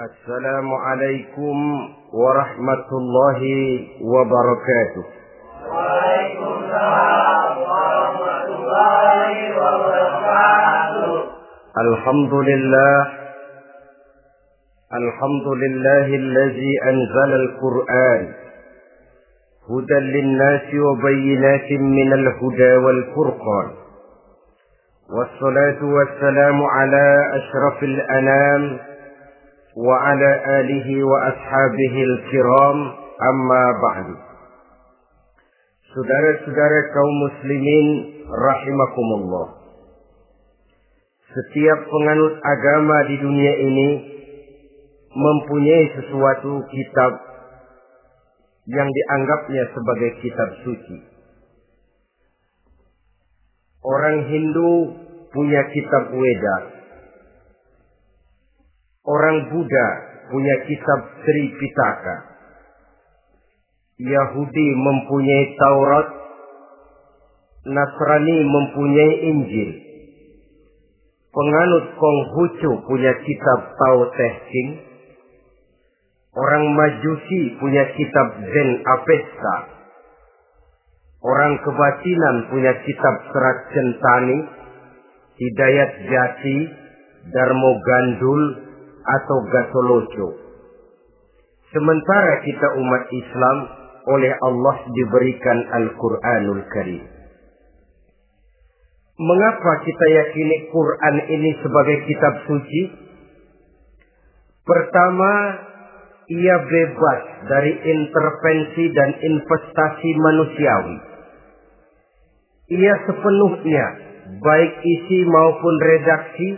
السلام عليكم ورحمة الله وبركاته. وعليكم السلام ورحمة الله وبركاته. الحمد لله. الحمد لله الذي أنزل القرآن. هدى للناس وبينات من الهدى والفرقان. والصلاة والسلام على أشرف الأنام وعلى آله وأصحابه الكرام أما بعد Saudara-saudara kaum muslimin rahimakumullah. Setiap penganut agama di dunia ini mempunyai sesuatu kitab yang dianggapnya sebagai kitab suci. Orang Hindu punya kitab Weda. Orang Buddha punya kitab Sri Pitaka. Yahudi mempunyai Taurat. Nasrani mempunyai Injil. Penganut Konghucu punya kitab Tao Te Ching. Orang Majusi punya kitab Zen Avesta. Orang kebatinan punya kitab Serat Centani, Hidayat Jati, Darmo Gandul, atau Gatoloco. Sementara kita umat Islam oleh Allah diberikan Al-Quranul Karim. Mengapa kita yakini Quran ini sebagai kitab suci? Pertama, ia bebas dari intervensi dan investasi manusiawi. Ia sepenuhnya, baik isi maupun redaksi,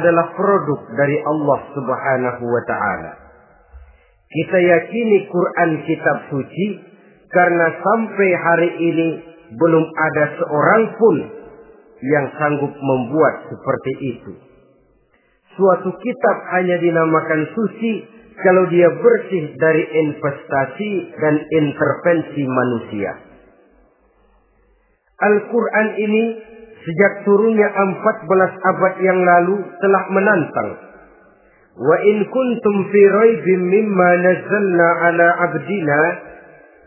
adalah produk dari Allah Subhanahu wa taala. Kita yakini Quran kitab suci karena sampai hari ini belum ada seorang pun yang sanggup membuat seperti itu. Suatu kitab hanya dinamakan suci kalau dia bersih dari investasi dan intervensi manusia. Al-Quran ini sejak turunnya 14 abad yang lalu telah menantang. Wa in kuntum fi raibin mimma nazzalna ala abdina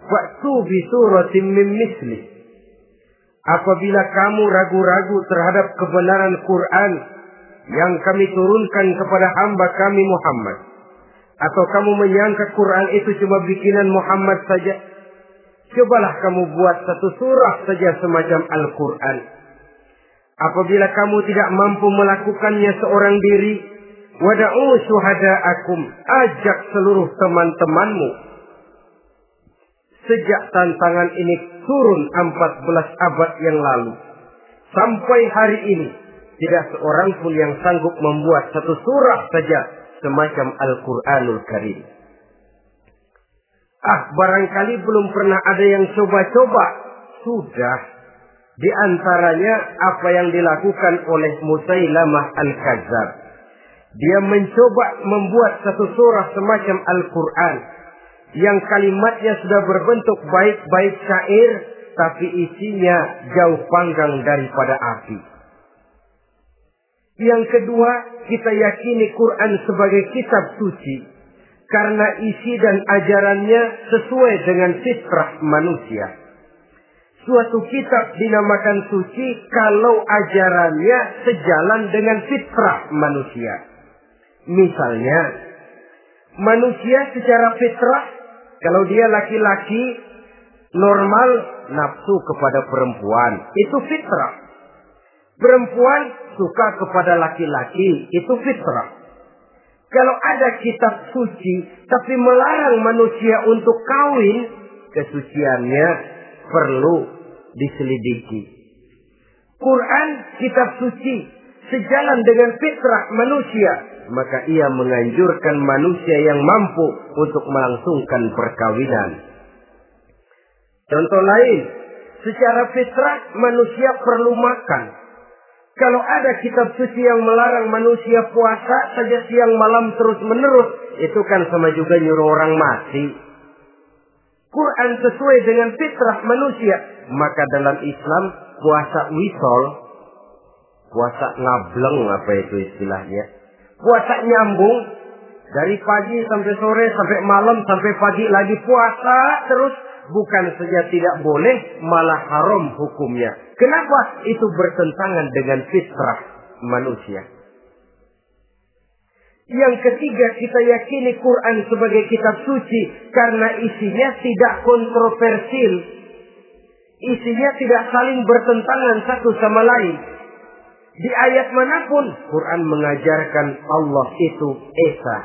fa'tu bi suratin min misli. Apabila kamu ragu-ragu terhadap kebenaran Quran yang kami turunkan kepada hamba kami Muhammad atau kamu menyangka Quran itu cuma bikinan Muhammad saja, cobalah kamu buat satu surah saja semacam Al-Quran. Apabila kamu tidak mampu melakukannya seorang diri, wada'u syuhada'akum, ajak seluruh teman-temanmu. Sejak tantangan ini turun 14 abad yang lalu, sampai hari ini, tidak seorang pun yang sanggup membuat satu surah saja semacam Al-Quranul Karim. Ah, barangkali belum pernah ada yang coba-coba. Sudah. Di antaranya apa yang dilakukan oleh Musailamah Al-Kazab. Dia mencoba membuat satu surah semacam Al-Quran. Yang kalimatnya sudah berbentuk baik-baik syair. Tapi isinya jauh panggang daripada api. Yang kedua, kita yakini Quran sebagai kitab suci karena isi dan ajarannya sesuai dengan fitrah manusia. Suatu kitab dinamakan suci kalau ajarannya sejalan dengan fitrah manusia. Misalnya, manusia secara fitrah kalau dia laki-laki normal nafsu kepada perempuan, itu fitrah. Perempuan suka kepada laki-laki, itu fitrah. Kalau ada kitab suci tapi melarang manusia untuk kawin, kesuciannya perlu diselidiki. Quran kitab suci sejalan dengan fitrah manusia, maka ia menganjurkan manusia yang mampu untuk melangsungkan perkawinan. Contoh lain, secara fitrah manusia perlu makan. Kalau ada kitab suci yang melarang manusia puasa saja siang malam terus menerus, itu kan sama juga nyuruh orang mati. Quran sesuai dengan fitrah manusia. Maka dalam Islam puasa wisol, puasa ngableng apa itu istilahnya. Puasa nyambung Dari pagi sampai sore, sampai malam, sampai pagi lagi puasa terus. Bukan saja tidak boleh, malah haram hukumnya. Kenapa? Itu bertentangan dengan fitrah manusia. Yang ketiga kita yakini Quran sebagai kitab suci karena isinya tidak kontroversial. Isinya tidak saling bertentangan satu sama lain. Di ayat mana pun Quran mengajarkan Allah itu Esa.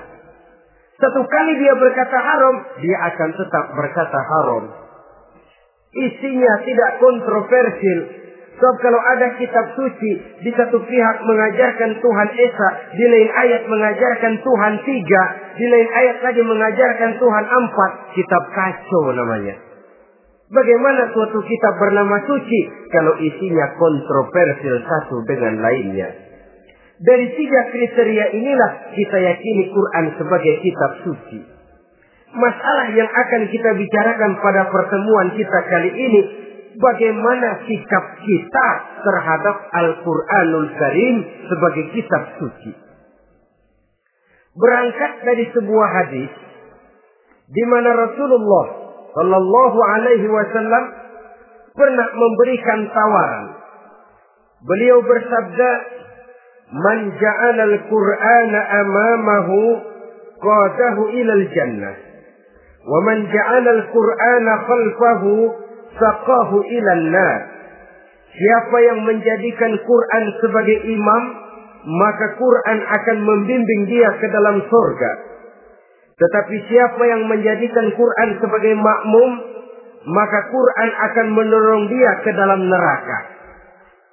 Satu kali dia berkata haram, dia akan tetap berkata haram. Isinya tidak kontroversial, Sebab kalau ada kitab suci di satu pihak mengajarkan Tuhan Esa, di lain ayat mengajarkan Tuhan tiga, di lain ayat lagi mengajarkan Tuhan empat, kitab kacau namanya. Bagaimana suatu kitab bernama suci kalau isinya kontroversial satu dengan lainnya? Dari tiga kriteria inilah kita yakini Quran sebagai kitab suci. Masalah yang akan kita bicarakan pada pertemuan kita kali ini bagaimana sikap kita terhadap Al-Quranul Karim sebagai kitab suci. Berangkat dari sebuah hadis di mana Rasulullah Shallallahu Alaihi Wasallam pernah memberikan tawaran. Beliau bersabda, "Man ja'ala al-Qur'ana amamahu qadahu ila al-jannah, wa man ja'ala al-Qur'ana khalfahu saqahu ilan nar. Siapa yang menjadikan Quran sebagai imam, maka Quran akan membimbing dia ke dalam surga. Tetapi siapa yang menjadikan Quran sebagai makmum, maka Quran akan mendorong dia ke dalam neraka.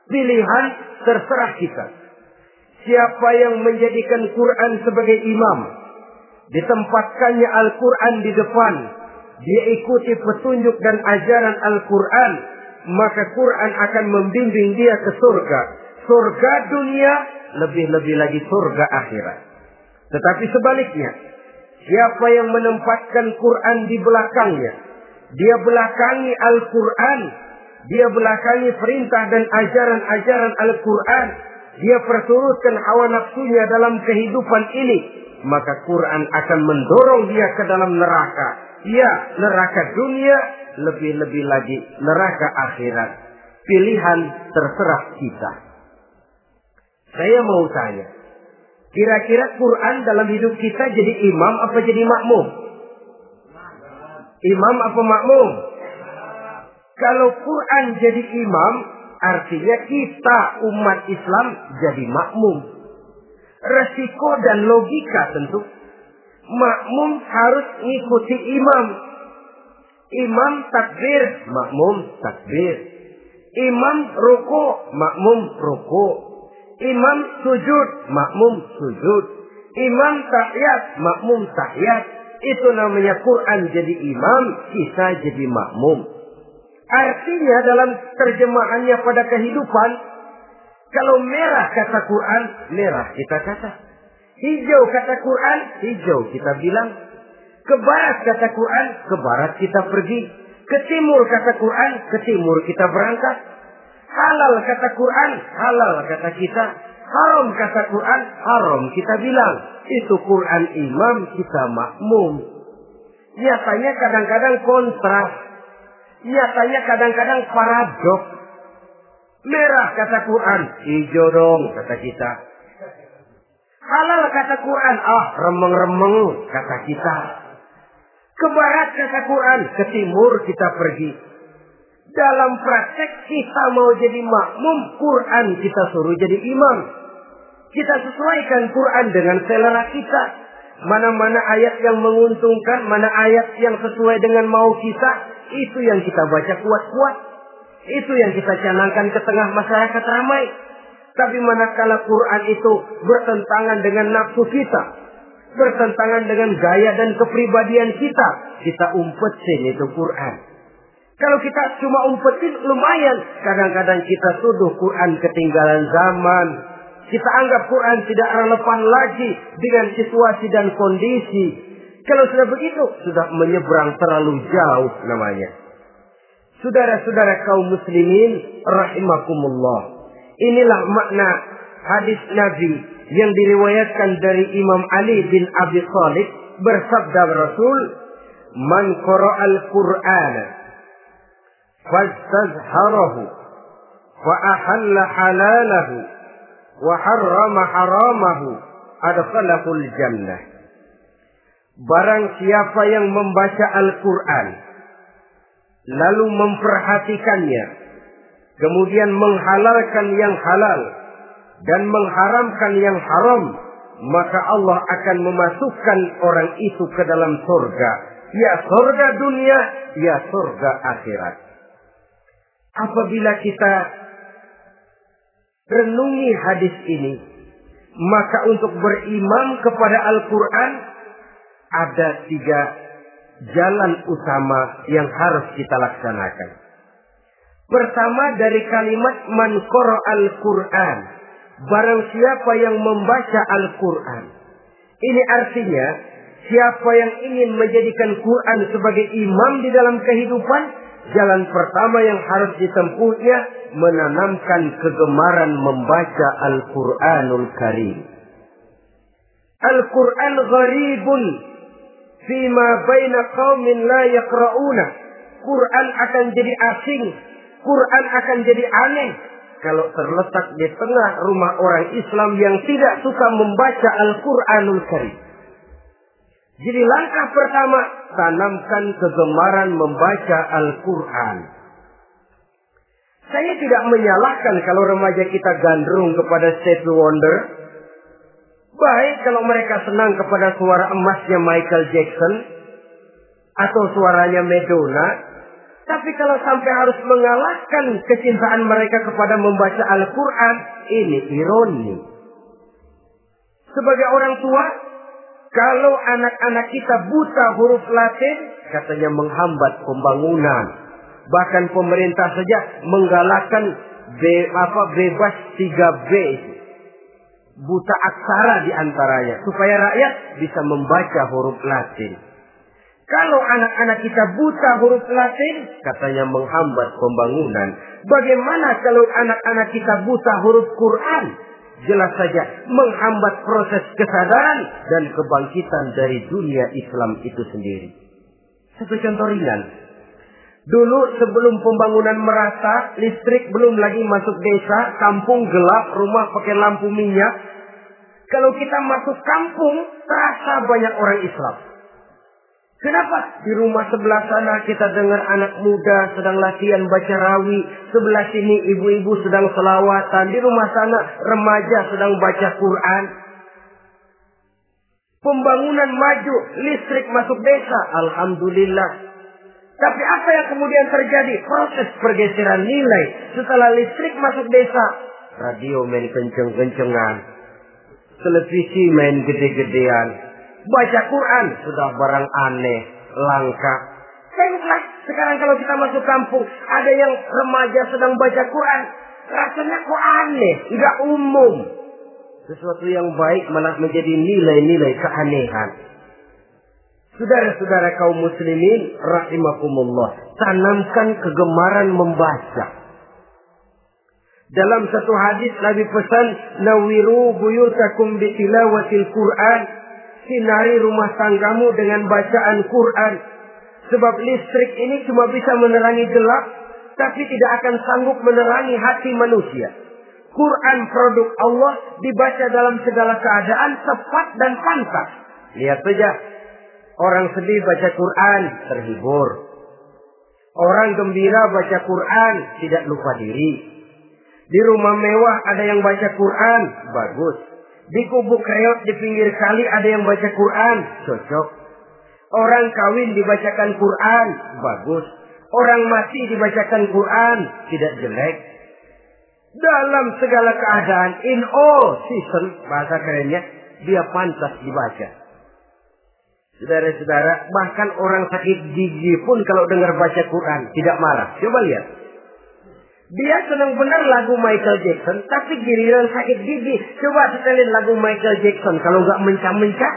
Pilihan terserah kita. Siapa yang menjadikan Quran sebagai imam, ditempatkannya Al-Quran di depan, dia ikuti petunjuk dan ajaran Al-Quran, maka Quran akan membimbing dia ke surga. Surga dunia, lebih-lebih lagi surga akhirat. Tetapi sebaliknya, siapa yang menempatkan Quran di belakangnya, dia belakangi Al-Quran, dia belakangi perintah dan ajaran-ajaran Al-Quran, dia perturutkan hawa nafsunya dalam kehidupan ini, maka Quran akan mendorong dia ke dalam neraka. Ya, neraka dunia, lebih-lebih lagi neraka akhirat. Pilihan terserah kita. Saya mau tanya, kira-kira Quran dalam hidup kita jadi imam apa jadi makmum? Imam apa makmum? Kalau Quran jadi imam, artinya kita umat Islam jadi makmum. Resiko dan logika tentu makmum harus ikuti imam. Imam takbir, makmum takbir. Imam ruku, makmum ruku. Imam sujud, makmum sujud. Imam tahiyat, makmum tahiyat. Itu namanya Quran jadi imam, kita jadi makmum. Artinya dalam terjemahannya pada kehidupan, kalau merah kata Quran, merah kita kata. Hijau kata Quran, hijau kita bilang. Ke barat kata Quran, ke barat kita pergi. Ke timur kata Quran, ke timur kita berangkat. Halal kata Quran, halal kata kita. Haram kata Quran, haram kita bilang. Itu Quran imam, kita makmum. Nyatanya kadang-kadang kontras. Nyatanya kadang-kadang paradok. Merah kata Quran, hijau dong kata kita. Halal kata Quran, ah remeng-remeng kata kita. Ke barat kata Quran, ke timur kita pergi. Dalam praktek kita mau jadi makmum, Quran kita suruh jadi imam. Kita sesuaikan Quran dengan selera kita. Mana-mana ayat yang menguntungkan, mana ayat yang sesuai dengan mau kita, itu yang kita baca kuat-kuat. Itu yang kita canangkan ke tengah masyarakat ramai. Tapi manakala Quran itu bertentangan dengan nafsu kita, bertentangan dengan gaya dan kepribadian kita, kita umpetin itu Quran. Kalau kita cuma umpetin lumayan, kadang-kadang kita tuduh Quran ketinggalan zaman. Kita anggap Quran tidak relevan lagi dengan situasi dan kondisi. Kalau sudah begitu, sudah menyeberang terlalu jauh namanya. Saudara-saudara kaum muslimin rahimakumullah. Inilah makna hadis Nabi yang diriwayatkan dari Imam Ali bin Abi Thalib bersabda Rasul, "Man qara'al Qur'ana ahalla halalahu wa harrama haramahu adkhalahul jannah." Barang siapa yang membaca Al-Quran, lalu memperhatikannya, kemudian menghalalkan yang halal, dan mengharamkan yang haram, maka Allah akan memasukkan orang itu ke dalam surga. Ya surga dunia, ya surga akhirat. Apabila kita renungi hadis ini, maka untuk beriman kepada Al-Quran ada tiga jalan utama yang harus kita laksanakan. Pertama dari kalimat man al-Quran. Barang siapa yang membaca Al-Quran. Ini artinya siapa yang ingin menjadikan Quran sebagai imam di dalam kehidupan, jalan pertama yang harus ditempuhnya menanamkan kegemaran membaca Al-Quranul Karim. Al-Quran gharibun fima baina qaumin la yaqra'una. Quran akan jadi asing, Quran akan jadi aneh kalau terletak di tengah rumah orang Islam yang tidak suka membaca Al-Quranul Karim. Jadi langkah pertama, tanamkan kegemaran membaca Al-Quran. Saya tidak menyalahkan kalau remaja kita gandrung kepada Stevie Wonder. Baik kalau mereka senang kepada suara emasnya Michael Jackson. Atau suaranya Madonna. Tapi kalau sampai harus mengalahkan kecintaan mereka kepada membaca Al-Quran. Ini ironi. Sebagai orang tua. Kalau anak-anak kita buta huruf Latin. Katanya menghambat pembangunan. Bahkan pemerintah saja menggalakkan be, apa bebas 3B Buta aksara di antaranya supaya rakyat bisa membaca huruf Latin. Kalau anak-anak kita buta huruf Latin, katanya menghambat pembangunan. Bagaimana kalau anak-anak kita buta huruf Quran? Jelas saja menghambat proses kesadaran dan kebangkitan dari dunia Islam itu sendiri. Satu contoh ringan. Dulu sebelum pembangunan merata, listrik belum lagi masuk desa, kampung gelap, rumah pakai lampu minyak. Kalau kita masuk kampung, terasa banyak orang Islam. Kenapa? Di rumah sebelah sana kita dengar anak muda sedang latihan baca rawi. Sebelah sini ibu-ibu sedang selawatan. Di rumah sana remaja sedang baca Quran. Pembangunan maju, listrik masuk desa. Alhamdulillah. Tapi apa yang kemudian terjadi? Proses pergeseran nilai. Setelah listrik masuk desa, radio main kenceng-kencengan. Televisi main gede-gedean. Baca Quran sudah barang aneh, langka. Tengoklah sekarang kalau kita masuk kampung, ada yang remaja sedang baca Quran. Rasanya kok aneh, tidak umum. Sesuatu yang baik malah menjadi nilai-nilai keanehan. Saudara-saudara kaum muslimin rahimakumullah, tanamkan kegemaran membaca. Dalam satu hadis Nabi pesan, "Nawiru buyutakum bi tilawatil Qur'an." Sinari rumah tanggamu dengan bacaan Quran. Sebab listrik ini cuma bisa menerangi gelap, tapi tidak akan sanggup menerangi hati manusia. Quran produk Allah dibaca dalam segala keadaan tepat dan pantas. Lihat saja Orang sedih baca Quran, terhibur. Orang gembira baca Quran, tidak lupa diri. Di rumah mewah ada yang baca Quran, bagus. Di kubuk reot di pinggir kali ada yang baca Quran, cocok. Orang kawin dibacakan Quran, bagus. Orang mati dibacakan Quran, tidak jelek. Dalam segala keadaan, in all season, bahasa kerennya, dia pantas dibaca. Saudara-saudara, bahkan orang sakit gigi pun kalau dengar baca Quran tidak marah. Coba lihat. Dia senang benar lagu Michael Jackson, tapi giliran sakit gigi. Coba setelin lagu Michael Jackson kalau nggak mencah-mencah.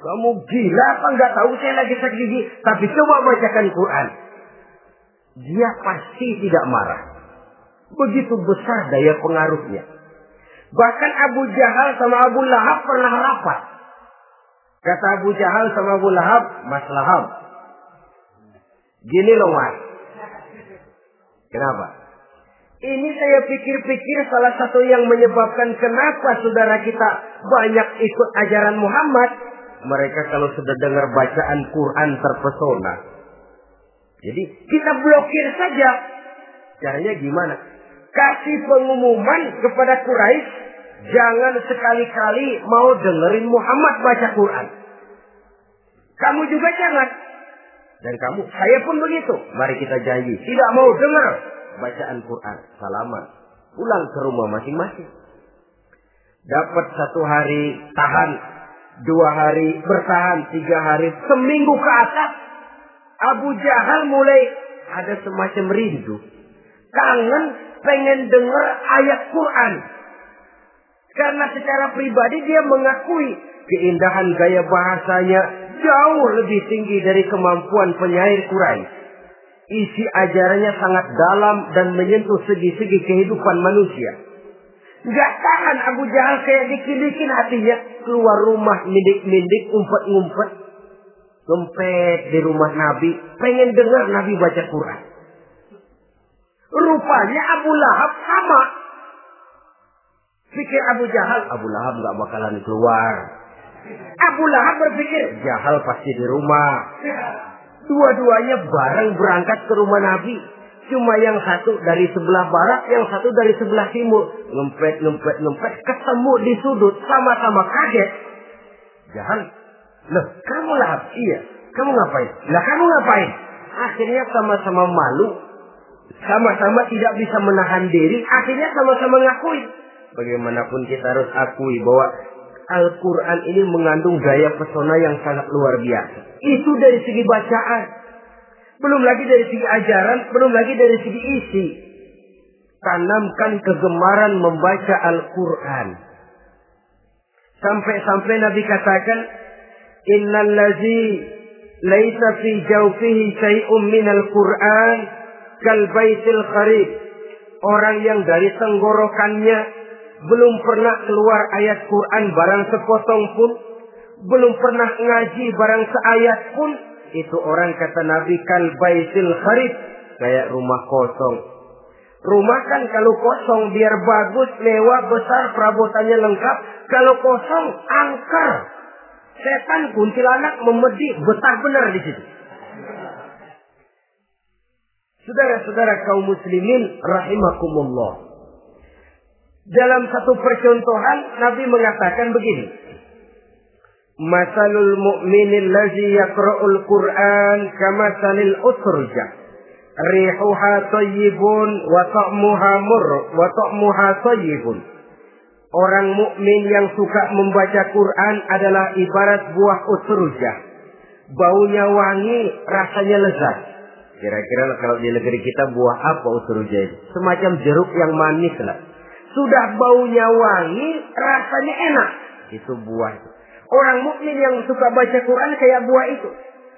Kamu gila apa nggak tahu saya lagi sakit gigi? Tapi coba bacakan Quran. Dia pasti tidak marah. Begitu besar daya pengaruhnya. Bahkan Abu Jahal sama Abu Lahab pernah rapat. Kata Abu Jahal sama Abu Lahab, Mas Lahab. Gini loh mas. Kenapa? Ini saya pikir-pikir salah satu yang menyebabkan kenapa saudara kita banyak ikut ajaran Muhammad. Mereka kalau sudah dengar bacaan Quran terpesona. Jadi kita blokir saja. Caranya gimana? Kasih pengumuman kepada Quraisy, jangan sekali-kali mau dengerin Muhammad baca Quran. Kamu juga jangan. Dan kamu, saya pun begitu. Mari kita janji, tidak mau dengar bacaan Quran. Salaman. Pulang ke rumah masing-masing. Dapat satu hari tahan, dua hari bertahan, tiga hari, seminggu ke atas. Abu Jahal mulai ada semacam rindu. Kangen pengen dengar ayat Quran. Karena secara pribadi dia mengakui keindahan gaya bahasanya jauh lebih tinggi dari kemampuan penyair Quraisy. Isi ajarannya sangat dalam dan menyentuh segi-segi kehidupan manusia. Gak tahan Abu Jahal kayak dikin-dikin hatinya. Keluar rumah mindik-mindik, umpet-ngumpet. Ngempet di rumah Nabi. Pengen dengar Nabi baca Quran. Rupanya Abu Lahab sama. Pikir Abu Jahal, Abu Lahab gak bakalan keluar. Abu Lahab berpikir, Jahal pasti di rumah. Dua-duanya bareng berangkat ke rumah Nabi. Cuma yang satu dari sebelah barat, yang satu dari sebelah timur. Ngempet, ngempet, ngempet. Ketemu di sudut, sama-sama kaget. Jahal, loh kamu Lahab? Iya. Kamu ngapain? Lah kamu ngapain? Akhirnya sama-sama malu. Sama-sama tidak bisa menahan diri. Akhirnya sama-sama ngakui. Bagaimanapun kita harus akui bahwa Al-Quran ini mengandung gaya pesona yang sangat luar biasa. Itu dari segi bacaan. Belum lagi dari segi ajaran, belum lagi dari segi isi. Tanamkan kegemaran membaca Al-Quran. Sampai-sampai Nabi katakan, Innal ladzi laisa fi jawfihi syai'un minal Qur'an kal baitil kharib. Orang yang dari tenggorokannya belum pernah keluar ayat Quran barang sepotong pun, belum pernah ngaji barang seayat pun, itu orang kata Nabi kal baitil kharib, kayak rumah kosong. Rumah kan kalau kosong biar bagus, mewah, besar, perabotannya lengkap. Kalau kosong, angker. Setan kuntilanak memedi betah benar di situ. Saudara-saudara kaum muslimin rahimakumullah. Dalam satu percontohan Nabi mengatakan begini. Masalul mu'minil ladzi yaqra'ul Qur'an kamasalil usrujah. Rihuha tayyibun wa ta'muha mur wa ta'muha tayyibun. Orang mukmin yang suka membaca Quran adalah ibarat buah usrujah. Baunya wangi, rasanya lezat. Kira-kira kalau di negeri kita buah apa usrujah? Semacam jeruk yang manis lah Sudah baunya wangi, rasanya enak. Itu buah itu. Orang mukmin yang suka baca Quran kayak buah itu.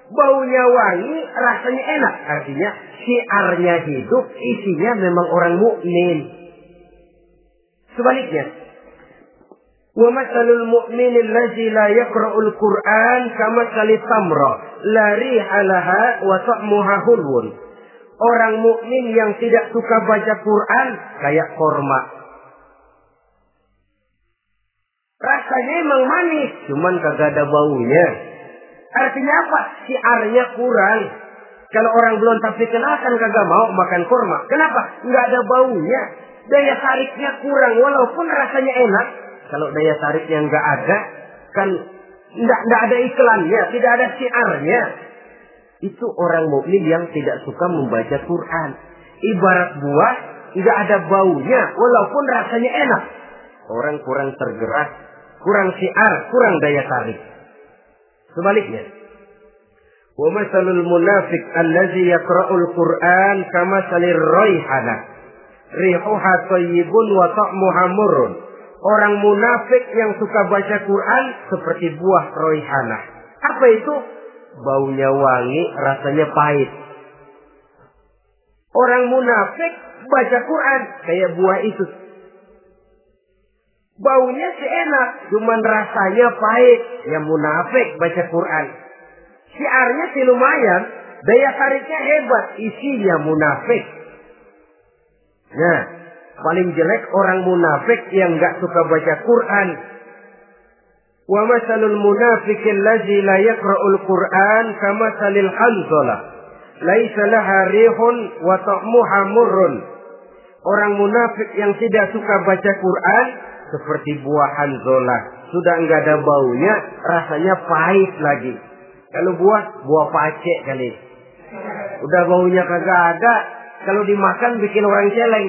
Baunya wangi, rasanya enak. Artinya syiarnya hidup, isinya memang orang mukmin. Sebaliknya, ومثل المؤمن الذي لا يقرأ القرآن كمثل التمرة لا ريح لها وطعمها حلو Orang mukmin yang tidak suka baca Quran kayak korma. Rasanya emang manis, cuman kagak ada baunya. Artinya apa? Siarnya kurang. Kalau orang belum tapi kenalkan kagak mau makan kurma. Kenapa? Nggak ada baunya. Daya tariknya kurang walaupun rasanya enak. Kalau daya tariknya nggak ada, kan nggak nggak ada iklannya, tidak ada siarnya. Itu orang mukmin yang tidak suka membaca Quran. Ibarat buah, nggak ada baunya, walaupun rasanya enak. Orang kurang tergerak, kurang siar, kurang daya tarik. Sebaliknya, wa masalul munafiq allazi yaqra'ul Qur'an kama salir raihana. Rihuha tayyibun wa ta'muha murrun. Orang munafik yang suka baca Quran seperti buah roihana. Apa itu? Baunya wangi, rasanya pahit. Orang munafik baca Quran kayak buah itu. Baunya sih enak, cuman rasanya pahit. Ya munafik baca Quran. Siarnya sih lumayan, daya tariknya hebat, isinya munafik. Nah, paling jelek orang munafik yang nggak suka baca Quran. Wa masalul munafiqin allazi la yaqra'ul Quran kama salil hanzalah. Laisa laha rihun wa ta'muha murrun. Orang munafik yang tidak suka baca Quran seperti buah hanzalah. Sudah enggak ada baunya, rasanya pahit lagi. Kalau buah, buah pacek kali. Udah baunya kagak ada, kalau dimakan bikin orang celeng.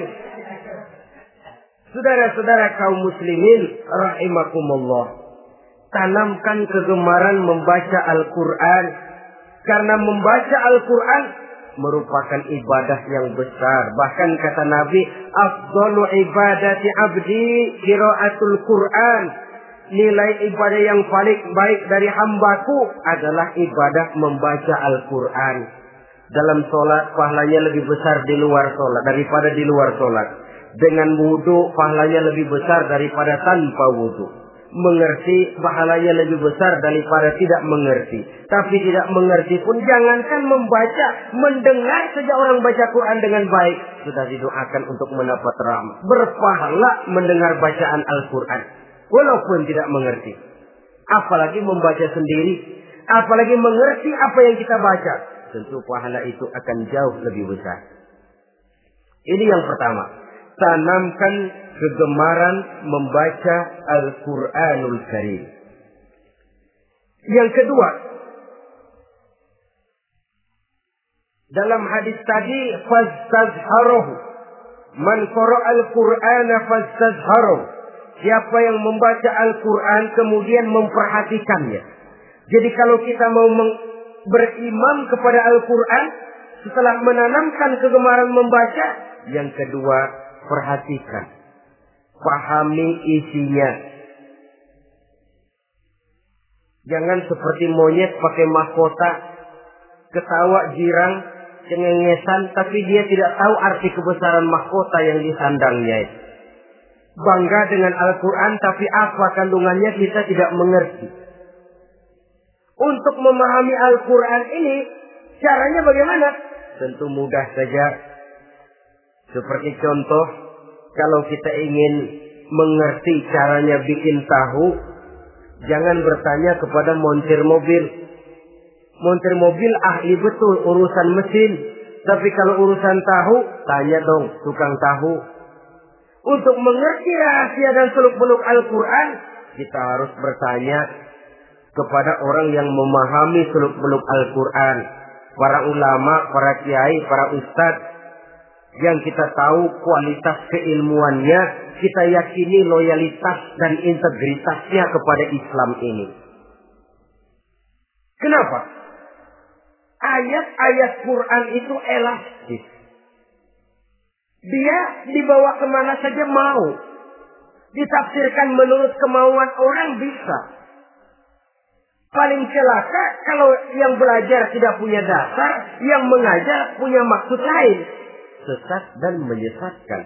Saudara-saudara kaum muslimin rahimakumullah. Tanamkan kegemaran membaca Al-Qur'an karena membaca Al-Qur'an merupakan ibadah yang besar. Bahkan kata Nabi, afdalu ibadati abdi qiraatul Qur'an. Nilai ibadah yang paling baik dari hambaku adalah ibadah membaca Al-Qur'an. Dalam sholat pahalanya lebih besar di luar sholat daripada di luar sholat. Dengan wudhu pahalanya lebih besar daripada tanpa wudhu. Mengerti pahalanya lebih besar daripada tidak mengerti. Tapi tidak mengerti pun jangankan membaca, mendengar saja orang baca Quran dengan baik. Sudah didoakan untuk mendapat rahmat. Berpahala mendengar bacaan Al-Quran. Walaupun tidak mengerti. Apalagi membaca sendiri. Apalagi mengerti apa yang kita baca. Tentu pahala itu akan jauh lebih besar. Ini yang pertama tanamkan kegemaran membaca Al-Quranul Karim. Yang kedua, dalam hadis tadi, fastazharuhu. Man al-Qur'ana fastazharuhu. Siapa yang membaca Al-Quran kemudian memperhatikannya. Jadi kalau kita mau berimam kepada Al-Quran, setelah menanamkan kegemaran membaca, yang kedua perhatikan. Pahami isinya. Jangan seperti monyet pakai mahkota, ketawa girang, cengengesan, tapi dia tidak tahu arti kebesaran mahkota yang disandangnya. Bangga dengan Al-Quran, tapi apa kandungannya kita tidak mengerti. Untuk memahami Al-Quran ini, caranya bagaimana? Tentu mudah saja seperti contoh, kalau kita ingin mengerti caranya bikin tahu, jangan bertanya kepada montir mobil. Montir mobil ahli betul urusan mesin. Tapi kalau urusan tahu, tanya dong tukang tahu. Untuk mengerti rahasia dan seluk-beluk Al-Quran, kita harus bertanya kepada orang yang memahami seluk-beluk Al-Quran. Para ulama, para kiai, para ustadz, yang kita tahu kualitas keilmuannya, kita yakini loyalitas dan integritasnya kepada Islam ini. Kenapa? Ayat-ayat Quran itu elastis. Dia dibawa ke mana saja mau. Ditafsirkan menurut kemauan orang bisa. Paling celaka kalau yang belajar tidak punya dasar, yang mengajar punya maksud lain sesat dan menyesatkan.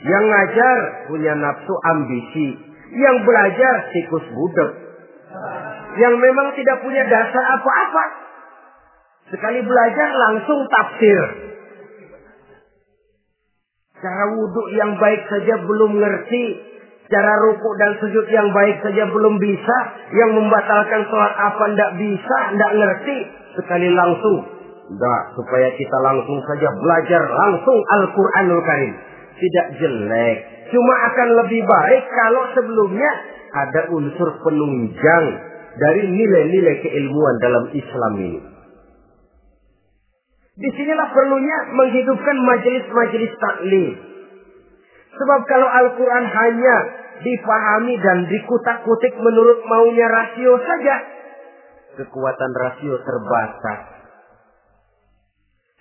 Yang ngajar punya nafsu ambisi, yang belajar sikus budek. Yang memang tidak punya dasar apa-apa. Sekali belajar langsung tafsir. Cara wudhu yang baik saja belum ngerti. Cara rukuk dan sujud yang baik saja belum bisa. Yang membatalkan sholat apa ndak bisa, ndak ngerti. Sekali langsung Enggak, supaya kita langsung saja belajar langsung Al-Quranul Karim. Tidak jelek. Cuma akan lebih baik kalau sebelumnya ada unsur penunjang dari nilai-nilai keilmuan dalam Islam ini. Di sinilah perlunya menghidupkan majelis-majelis taklim. Sebab kalau Al-Quran hanya dipahami dan dikutak-kutik menurut maunya rasio saja, kekuatan rasio terbatas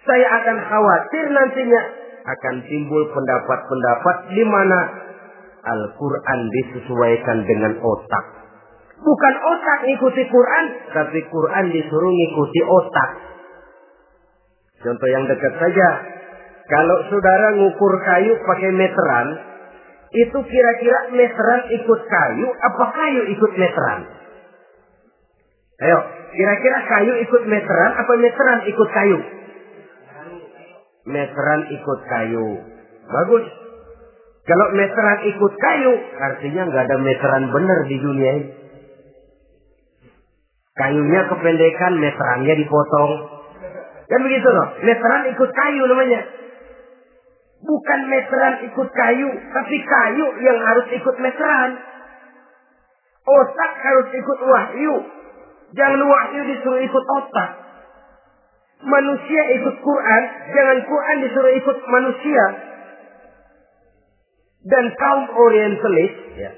saya akan khawatir nantinya akan timbul pendapat-pendapat di mana Al-Quran disesuaikan dengan otak. Bukan otak ikuti Quran, tapi Quran disuruh ngikuti otak. Contoh yang dekat saja. Kalau saudara ngukur kayu pakai meteran, itu kira-kira meteran ikut kayu, apa kayu ikut meteran? Ayo, kira-kira kayu ikut meteran, apa meteran ikut kayu? Meteran ikut kayu. Bagus. Kalau meteran ikut kayu, artinya nggak ada meteran benar di dunia ini. Kayunya kependekan, meterannya dipotong. Kan begitu loh. Meteran ikut kayu namanya. Bukan meteran ikut kayu, tapi kayu yang harus ikut meteran. Otak harus ikut wahyu. Jangan wahyu disuruh ikut otak. Manusia ikut Quran, jangan Quran disuruh ikut manusia. Dan kaum orientalis, ya,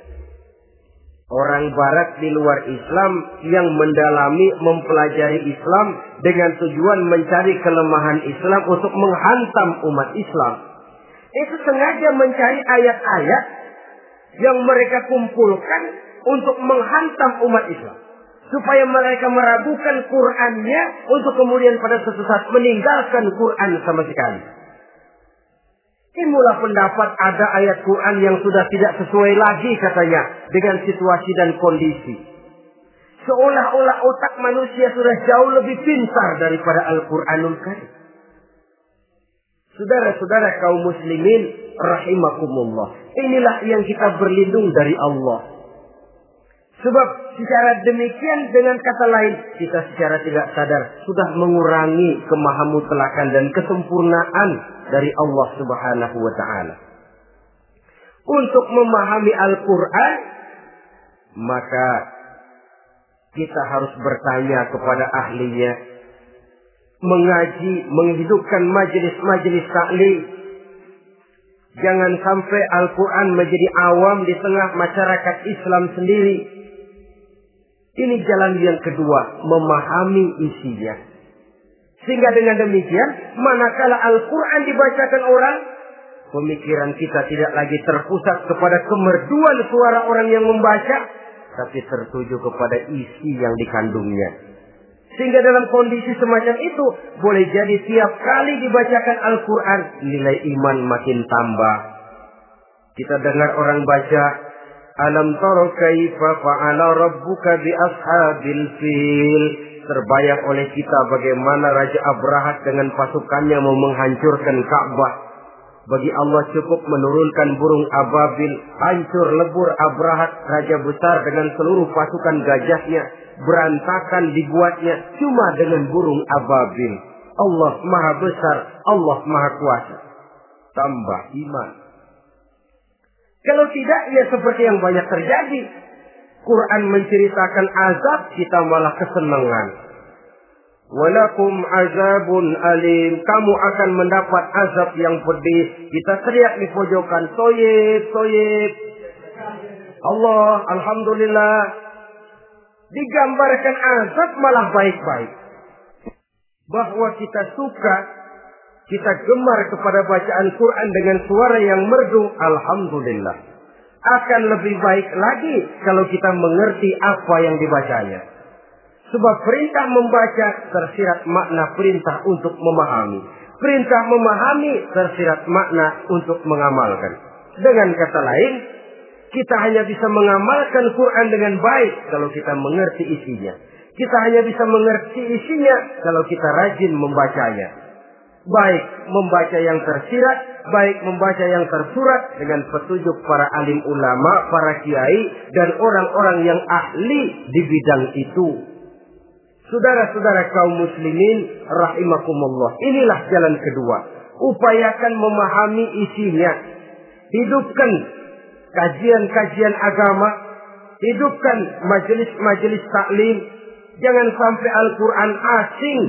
orang barat di luar Islam yang mendalami mempelajari Islam dengan tujuan mencari kelemahan Islam untuk menghantam umat Islam. Itu sengaja mencari ayat-ayat yang mereka kumpulkan untuk menghantam umat Islam. Supaya mereka meragukan Qurannya untuk kemudian pada suatu saat meninggalkan Quran sama sekali. Timbullah pendapat ada ayat Quran yang sudah tidak sesuai lagi katanya dengan situasi dan kondisi. Seolah-olah otak manusia sudah jauh lebih pintar daripada Al-Quranul Karim. Saudara-saudara kaum muslimin rahimakumullah. Inilah yang kita berlindung dari Allah. Sebab secara demikian dengan kata lain kita secara tidak sadar sudah mengurangi kemahamutlakan dan kesempurnaan dari Allah Subhanahu wa taala. Untuk memahami Al-Qur'an maka kita harus bertanya kepada ahlinya, mengaji, menghidupkan majelis-majelis taklim. Jangan sampai Al-Quran menjadi awam di tengah masyarakat Islam sendiri. Ini jalan yang kedua, memahami isinya. Sehingga dengan demikian, manakala Al-Quran dibacakan orang, pemikiran kita tidak lagi terpusat kepada kemerduan suara orang yang membaca, tapi tertuju kepada isi yang dikandungnya. Sehingga dalam kondisi semacam itu, boleh jadi tiap kali dibacakan Al-Quran, nilai iman makin tambah. Kita dengar orang baca, Alam taro kaifa fa'ala rabbuka bi ashabil fil. Terbayang oleh kita bagaimana Raja Abrahat dengan pasukannya mau menghancurkan Ka'bah. Bagi Allah cukup menurunkan burung ababil, hancur lebur Abrahat, raja besar dengan seluruh pasukan gajahnya, berantakan dibuatnya cuma dengan burung ababil. Allah maha besar, Allah maha kuasa. Tambah iman. Kalau tidak, ya seperti yang banyak terjadi. Quran menceritakan azab, kita malah kesenangan. Walakum azabun alim. Kamu akan mendapat azab yang pedih. Kita teriak di pojokan. Soyib, soyib. Allah, Alhamdulillah. Digambarkan azab malah baik-baik. Bahwa kita suka, kita gemar kepada bacaan Quran dengan suara yang merdu. Alhamdulillah. Akan lebih baik lagi kalau kita mengerti apa yang dibacanya. Sebab perintah membaca tersirat makna perintah untuk memahami. Perintah memahami tersirat makna untuk mengamalkan. Dengan kata lain, kita hanya bisa mengamalkan Quran dengan baik kalau kita mengerti isinya. Kita hanya bisa mengerti isinya kalau kita rajin membacanya. Baik membaca yang tersirat, baik membaca yang tersurat dengan petunjuk para alim ulama, para kiai, dan orang-orang yang ahli di bidang itu. Saudara-saudara kaum muslimin rahimakumullah. Inilah jalan kedua. Upayakan memahami isinya. Hidupkan kajian-kajian agama. Hidupkan majelis-majelis taklim. Jangan sampai Al-Quran asing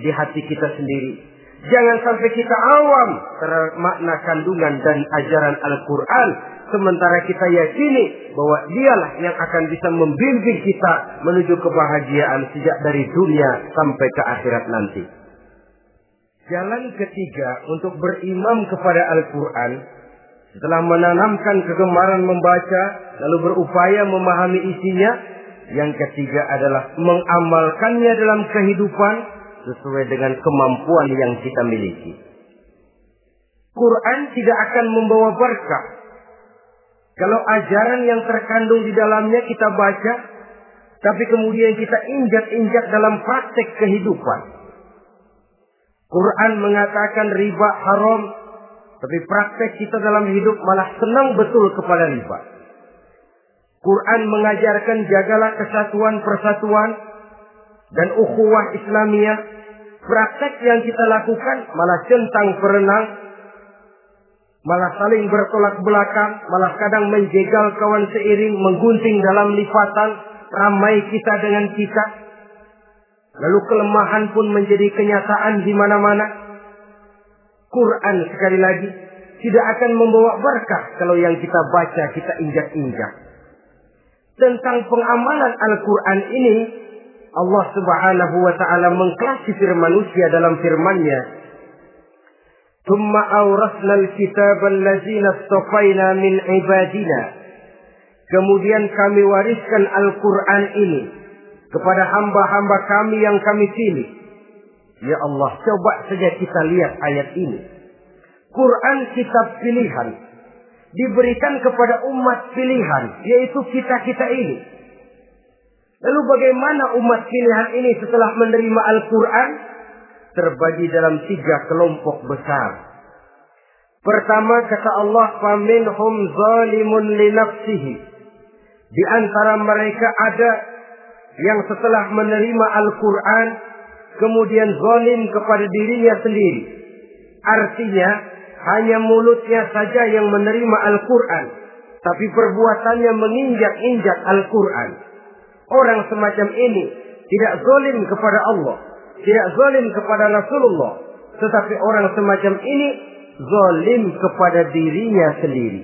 di hati kita sendiri. Jangan sampai kita awam terhadap makna kandungan dan ajaran Al-Quran. Sementara kita yakini bahwa dialah yang akan bisa membimbing kita menuju kebahagiaan sejak dari dunia sampai ke akhirat nanti. Jalan ketiga untuk berimam kepada Al-Quran setelah menanamkan kegemaran membaca lalu berupaya memahami isinya, yang ketiga adalah mengamalkannya dalam kehidupan sesuai dengan kemampuan yang kita miliki. Quran tidak akan membawa berkah Kalau ajaran yang terkandung di dalamnya kita baca, tapi kemudian kita injak-injak dalam praktek kehidupan. Quran mengatakan riba haram, tapi praktek kita dalam hidup malah senang betul kepada riba. Quran mengajarkan jagalah kesatuan persatuan dan ukhuwah Islamiyah. Praktek yang kita lakukan malah centang perenang, malah saling bertolak belakang, malah kadang menjegal kawan seiring, menggunting dalam lipatan, ramai kita dengan kita. Lalu kelemahan pun menjadi kenyataan di mana-mana. Quran sekali lagi tidak akan membawa berkah kalau yang kita baca kita injak-injak. Tentang pengamalan Al-Quran ini, Allah Subhanahu wa taala mengklasifir manusia dalam firman-Nya. Awrasna al-kitaba allazina min ibadina." Kemudian kami wariskan Al-Qur'an ini kepada hamba-hamba kami yang kami pilih. Ya Allah, coba saja kita lihat ayat ini. Quran kitab pilihan diberikan kepada umat pilihan, yaitu kita-kita ini Lalu bagaimana umat pilihan ini setelah menerima Al-Quran? terbagi dalam tiga kelompok besar. Pertama kata Allah, "Faminhum zalimun li nafsihi." Di antara mereka ada yang setelah menerima Al-Qur'an kemudian zalim kepada dirinya sendiri. Artinya, hanya mulutnya saja yang menerima Al-Qur'an, tapi perbuatannya menginjak-injak Al-Qur'an. Orang semacam ini tidak zalim kepada Allah, tidak zalim kepada Rasulullah, tetapi orang semacam ini zalim kepada dirinya sendiri.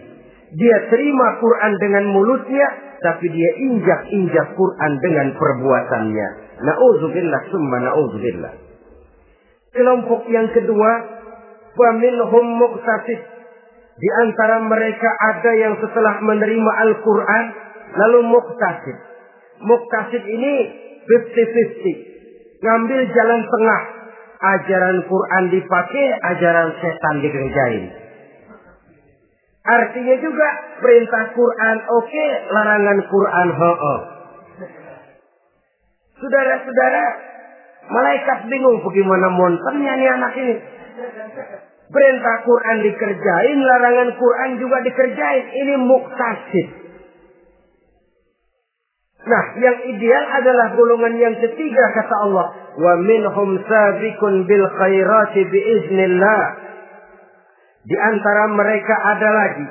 Dia terima Quran dengan mulutnya, tapi dia injak-injak Quran dengan perbuatannya. Nauzubillah summa nauzubillah. Kelompok yang kedua, faminhum muqtasid. Di antara mereka ada yang setelah menerima Al-Quran, lalu muqtasid. Muqtasid ini 50-50 ngambil jalan tengah. Ajaran Quran dipakai, ajaran setan dikerjain. Artinya juga perintah Quran oke, okay, larangan Quran ho -ho. Saudara-saudara, malaikat bingung bagaimana monternya nih anak ini. Perintah Quran dikerjain, larangan Quran juga dikerjain. Ini muktasid. Nah, yang ideal adalah golongan yang ketiga kata Allah, wa minhum sabiqun bil khairati biiznillah. Di antara mereka ada lagi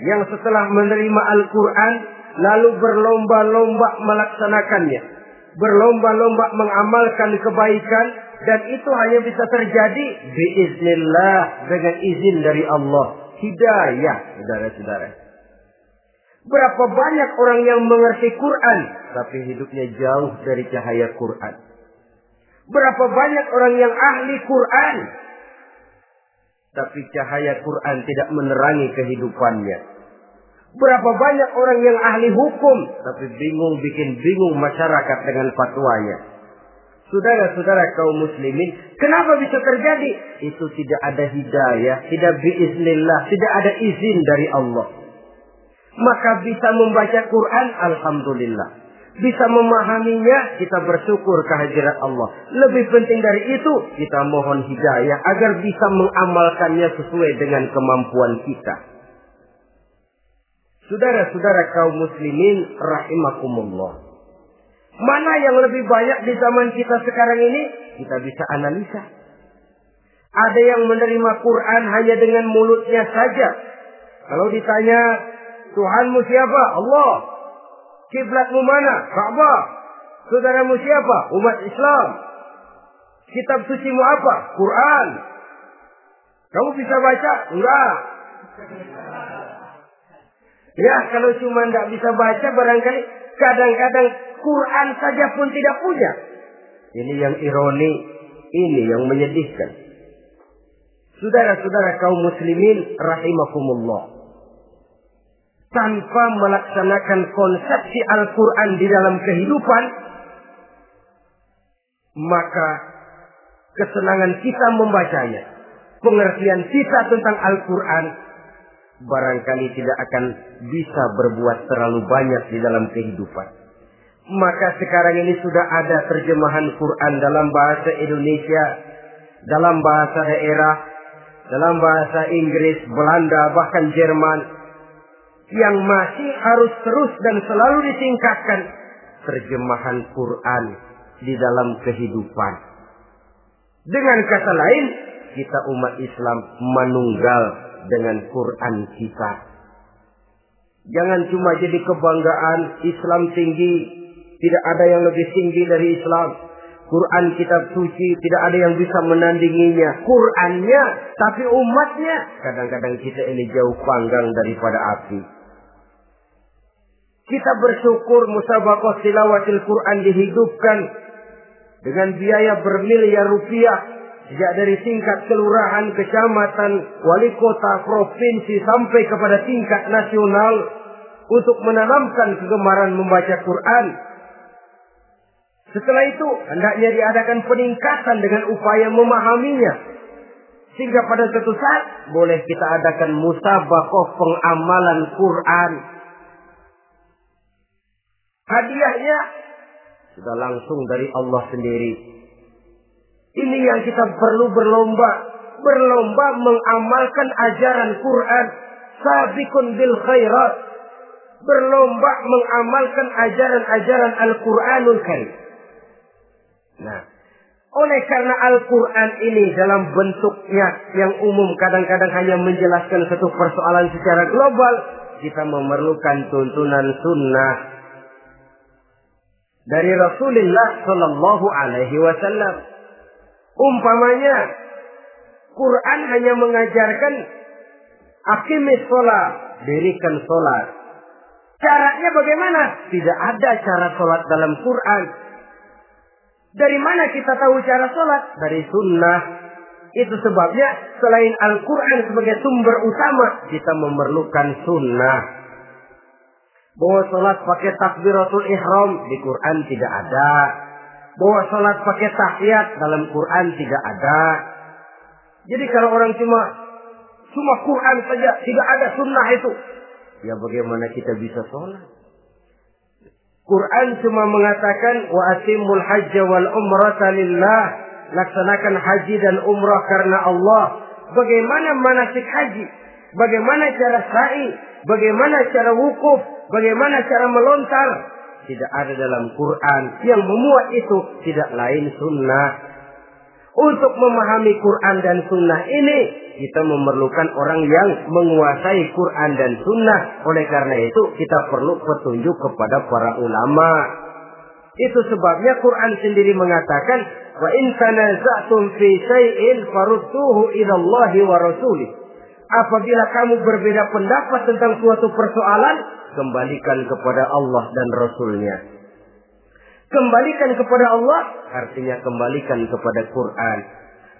yang setelah menerima Al-Qur'an lalu berlomba-lomba melaksanakannya. Berlomba-lomba mengamalkan kebaikan dan itu hanya bisa terjadi biiznillah dengan izin dari Allah. Hidayah, saudara-saudara. Berapa banyak orang yang mengerti Quran, tapi hidupnya jauh dari cahaya Quran. Berapa banyak orang yang ahli Quran, tapi cahaya Quran tidak menerangi kehidupannya. Berapa banyak orang yang ahli hukum, tapi bingung bikin bingung masyarakat dengan fatwanya. Saudara-saudara kaum muslimin, kenapa bisa terjadi? Itu tidak ada hidayah, tidak biiznillah, tidak ada izin dari Allah maka bisa membaca Quran alhamdulillah. Bisa memahaminya, kita bersyukur kehadirat Allah. Lebih penting dari itu, kita mohon hidayah agar bisa mengamalkannya sesuai dengan kemampuan kita. Saudara-saudara kaum muslimin rahimakumullah. Mana yang lebih banyak di zaman kita sekarang ini? Kita bisa analisa. Ada yang menerima Quran hanya dengan mulutnya saja. Kalau ditanya Tuhanmu siapa? Allah. Kiblatmu mana? Ka'bah. Saudaramu siapa? Umat Islam. Kitab sucimu apa? Quran. Kamu bisa baca? Enggak. Ya, kalau cuma tidak bisa baca, barangkali kadang-kadang Quran saja pun tidak punya. Ini yang ironi, ini yang menyedihkan. Saudara-saudara kaum muslimin rahimakumullah tanpa melaksanakan konsepsi Al-Quran di dalam kehidupan, maka kesenangan kita membacanya, pengertian kita tentang Al-Quran barangkali tidak akan bisa berbuat terlalu banyak di dalam kehidupan. Maka sekarang ini sudah ada terjemahan Quran dalam bahasa Indonesia, dalam bahasa daerah, dalam bahasa Inggris, Belanda, bahkan Jerman, yang masih harus terus dan selalu ditingkatkan terjemahan Quran di dalam kehidupan. Dengan kata lain, kita umat Islam menunggal dengan Quran kita. Jangan cuma jadi kebanggaan Islam tinggi, tidak ada yang lebih tinggi dari Islam. Quran kitab suci tidak ada yang bisa menandinginya. Qurannya, tapi umatnya kadang-kadang kita ini jauh panggang daripada api. Kita bersyukur musabaqah tilawatil Quran dihidupkan dengan biaya bermiliar rupiah sejak dari tingkat kelurahan, kecamatan, wali kota, provinsi sampai kepada tingkat nasional untuk menanamkan kegemaran membaca Quran. Setelah itu hendaknya diadakan peningkatan dengan upaya memahaminya. Sehingga pada suatu saat boleh kita adakan musabaqah pengamalan Quran. Hadiahnya sudah langsung dari Allah sendiri. Ini yang kita perlu berlomba. Berlomba mengamalkan ajaran Quran. Sabikun bil khairat. Berlomba mengamalkan ajaran-ajaran Al-Quranul Karim. Nah, oleh karena Al-Quran ini dalam bentuknya yang umum kadang-kadang hanya menjelaskan satu persoalan secara global, kita memerlukan tuntunan sunnah dari Rasulullah Shallallahu Alaihi Wasallam. Umpamanya, Quran hanya mengajarkan akimis sholat, dirikan sholat. Caranya bagaimana? Tidak ada cara sholat dalam Quran. Dari mana kita tahu cara sholat? Dari sunnah. Itu sebabnya selain Al-Quran sebagai sumber utama, kita memerlukan sunnah. Bahwa sholat pakai takbiratul ihram di Quran tidak ada. Bahwa sholat pakai tahiyat dalam Quran tidak ada. Jadi kalau orang cuma cuma Quran saja tidak ada sunnah itu, ya bagaimana kita bisa sholat? Quran cuma mengatakan wa atimul hajj wal umrata lillah. Laksanakan haji dan umrah karena Allah. Bagaimana manasik haji? Bagaimana cara sa'i? Bagaimana cara wukuf? Bagaimana cara melontar? Tidak ada dalam Quran. Yang memuat itu tidak lain sunnah. Untuk memahami Quran dan sunnah ini, kita memerlukan orang yang menguasai Quran dan sunnah. Oleh karena itu, kita perlu petunjuk kepada para ulama. Itu sebabnya Quran sendiri mengatakan, Wa in fi syai'in farudduhu ila Allah wa rasulih. Apabila kamu berbeda pendapat tentang suatu persoalan, kembalikan kepada Allah dan Rasulnya. Kembalikan kepada Allah artinya kembalikan kepada Quran.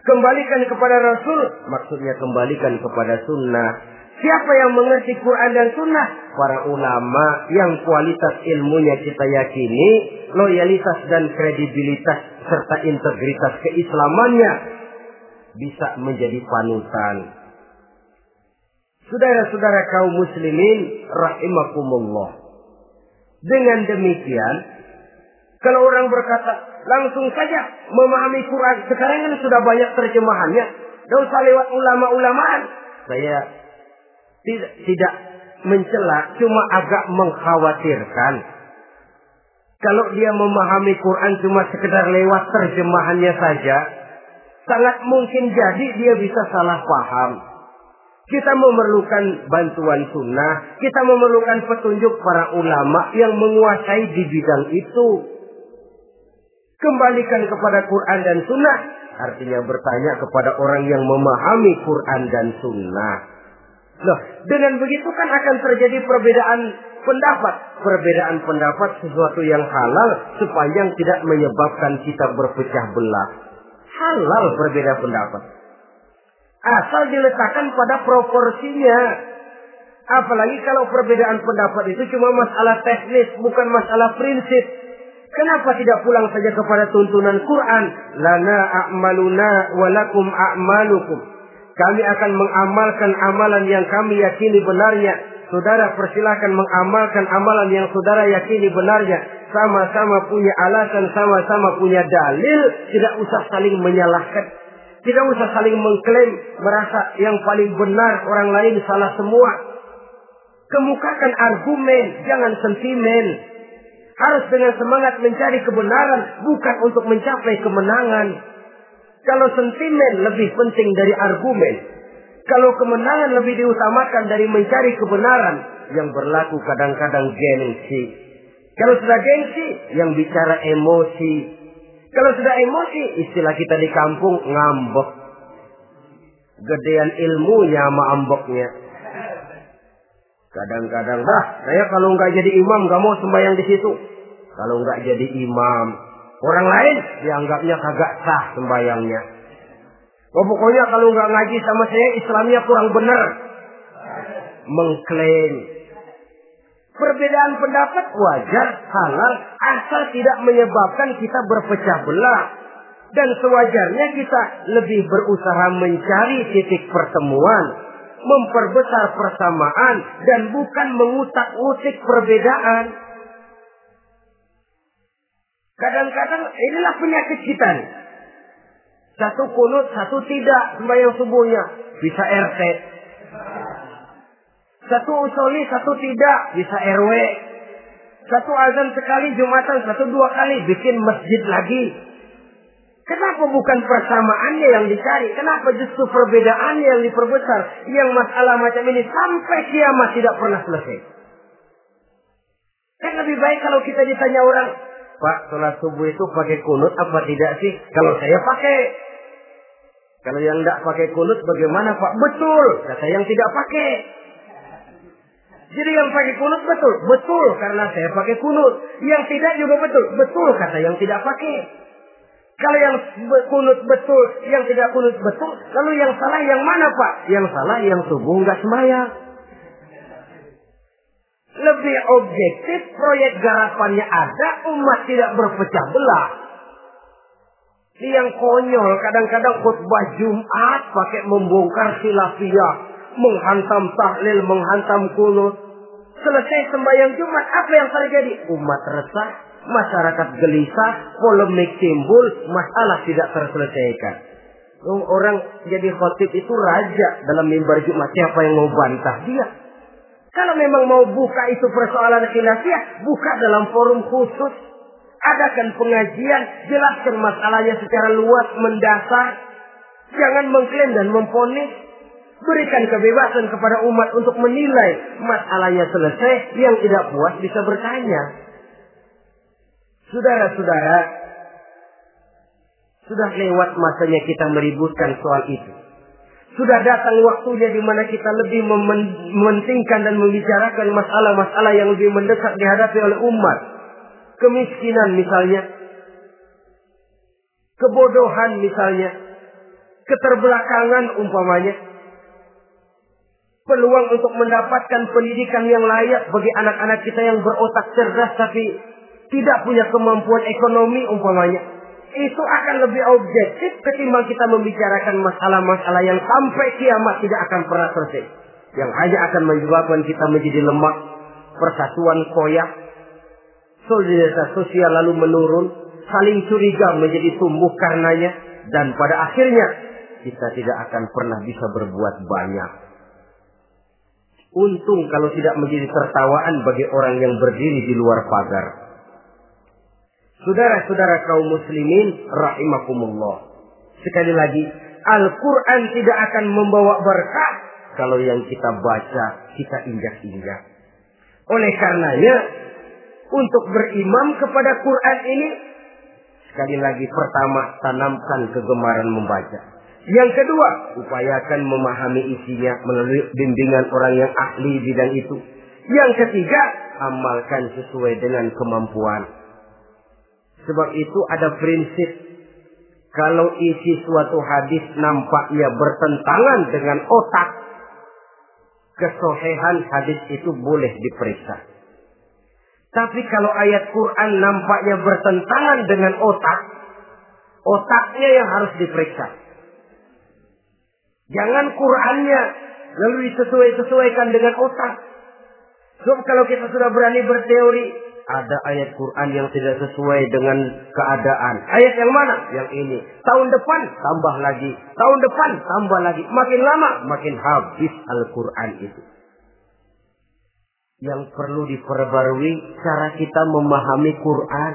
Kembalikan kepada Rasul maksudnya kembalikan kepada sunnah. Siapa yang mengerti Quran dan sunnah? Para ulama yang kualitas ilmunya kita yakini, loyalitas dan kredibilitas serta integritas keislamannya bisa menjadi panutan. Saudara-saudara kaum muslimin rahimakumullah. Dengan demikian, kalau orang berkata langsung saja memahami Quran, sekarang kan sudah banyak terjemahannya. Tidak usah lewat ulama-ulamaan. Saya tidak, tidak mencela, cuma agak mengkhawatirkan. Kalau dia memahami Quran cuma sekedar lewat terjemahannya saja, sangat mungkin jadi dia bisa salah paham. Kita memerlukan bantuan sunnah, kita memerlukan petunjuk para ulama yang menguasai di bidang itu. Kembalikan kepada Quran dan sunnah, artinya bertanya kepada orang yang memahami Quran dan sunnah. Loh, dengan begitu kan akan terjadi perbedaan pendapat. Perbedaan pendapat sesuatu yang halal sepanjang tidak menyebabkan kita berpecah belah. Halal berbeda pendapat. Asal diletakkan pada proporsinya. Apalagi kalau perbedaan pendapat itu cuma masalah teknis, bukan masalah prinsip. Kenapa tidak pulang saja kepada tuntunan Quran? Lana a'maluna walakum a'malukum. Kami akan mengamalkan amalan yang kami yakini benarnya. Saudara persilahkan mengamalkan amalan yang saudara yakini benarnya. Sama-sama punya alasan, sama-sama punya dalil. Tidak usah saling menyalahkan. Tidak usah saling mengklaim merasa yang paling benar orang lain salah semua. Kemukakan argumen, jangan sentimen. Harus dengan semangat mencari kebenaran, bukan untuk mencapai kemenangan. Kalau sentimen lebih penting dari argumen. Kalau kemenangan lebih diutamakan dari mencari kebenaran. Yang berlaku kadang-kadang gengsi. Kalau sudah gengsi, yang bicara emosi. Kalau sudah emosi, istilah kita di kampung ngambek. Gedean ilmunya sama amboknya. Kadang-kadang, dah, saya kalau nggak jadi imam nggak mau sembahyang di situ. Kalau nggak jadi imam, orang lain dianggapnya kagak sah sembahyangnya. Oh, pokoknya kalau nggak ngaji sama saya Islamnya kurang benar. Mengklaim. Perbedaan pendapat wajar, halal, asal tidak menyebabkan kita berpecah belah. Dan sewajarnya kita lebih berusaha mencari titik pertemuan, memperbesar persamaan, dan bukan mengutak-utik perbedaan. Kadang-kadang inilah penyakit kita nih. Satu kunut, satu tidak sembahyang subuhnya. Bisa RT. Satu usoli, satu tidak. Bisa RW. Satu azan sekali Jumatan, satu dua kali. Bikin masjid lagi. Kenapa bukan persamaannya yang dicari? Kenapa justru perbedaannya yang diperbesar? Yang masalah macam ini sampai kiamat tidak pernah selesai. Kan lebih baik kalau kita ditanya orang, Pak, sholat subuh itu pakai kunut apa tidak sih? Kalau saya pakai. Kalau yang tidak pakai kunut bagaimana Pak? Betul, kata yang tidak pakai. Jadi yang pakai kunut betul, betul karena saya pakai kunut. Yang tidak juga betul, betul kata yang tidak pakai. Kalau yang kunut betul, yang tidak kunut betul, lalu yang salah yang mana Pak? Yang salah yang subuh nggak semayang. Lebih objektif proyek garapannya ada, umat tidak berpecah belah. Yang konyol kadang-kadang khutbah Jumat pakai membongkar silafiyah, menghantam tahlil, menghantam kunut. Selesai sembahyang Jumat, apa yang terjadi? Umat resah, masyarakat gelisah, polemik timbul, masalah tidak terselesaikan. Orang jadi khotib itu raja dalam mimbar Jumat. Siapa yang mau bantah dia? Kalau memang mau buka itu persoalan khilafiyah, buka dalam forum khusus. Adakan pengajian, jelaskan masalahnya secara luas, mendasar. Jangan mengklaim dan memponis. Berikan kebebasan kepada umat untuk menilai masalahnya selesai. Yang tidak puas bisa bertanya. Saudara-saudara, sudah lewat masanya kita meributkan soal itu. Sudah datang waktunya di mana kita lebih mementingkan dan membicarakan masalah-masalah yang lebih mendesak dihadapi oleh umat. Kemiskinan misalnya. Kebodohan misalnya. Keterbelakangan umpamanya. Peluang untuk mendapatkan pendidikan yang layak bagi anak-anak kita yang berotak cerdas tapi tidak punya kemampuan ekonomi umpamanya itu akan lebih objektif ketimbang kita membicarakan masalah-masalah yang sampai kiamat tidak akan pernah selesai. Yang hanya akan menyebabkan kita menjadi lemah, persatuan koyak, solidaritas sosial lalu menurun, saling curiga menjadi tumbuh karenanya, dan pada akhirnya kita tidak akan pernah bisa berbuat banyak. Untung kalau tidak menjadi tertawaan bagi orang yang berdiri di luar pagar. Saudara-saudara kaum muslimin rahimakumullah. Sekali lagi, Al-Quran tidak akan membawa berkah kalau yang kita baca kita injak-injak. Oleh karenanya, untuk berimam kepada Quran ini, sekali lagi pertama tanamkan kegemaran membaca. Yang kedua, upayakan memahami isinya melalui bimbingan orang yang ahli bidang itu. Yang ketiga, amalkan sesuai dengan kemampuan. Sebab itu ada prinsip kalau isi suatu hadis nampaknya bertentangan dengan otak, kesohehan hadis itu boleh diperiksa. Tapi kalau ayat Quran nampaknya bertentangan dengan otak, otaknya yang harus diperiksa. Jangan Qurannya lalu disesuai-sesuaikan dengan otak. Sebab kalau kita sudah berani berteori, ada ayat Quran yang tidak sesuai dengan keadaan. Ayat yang mana? Yang ini. Tahun depan tambah lagi. Tahun depan tambah lagi. Makin lama makin habis Al-Quran itu. Yang perlu diperbarui cara kita memahami Quran.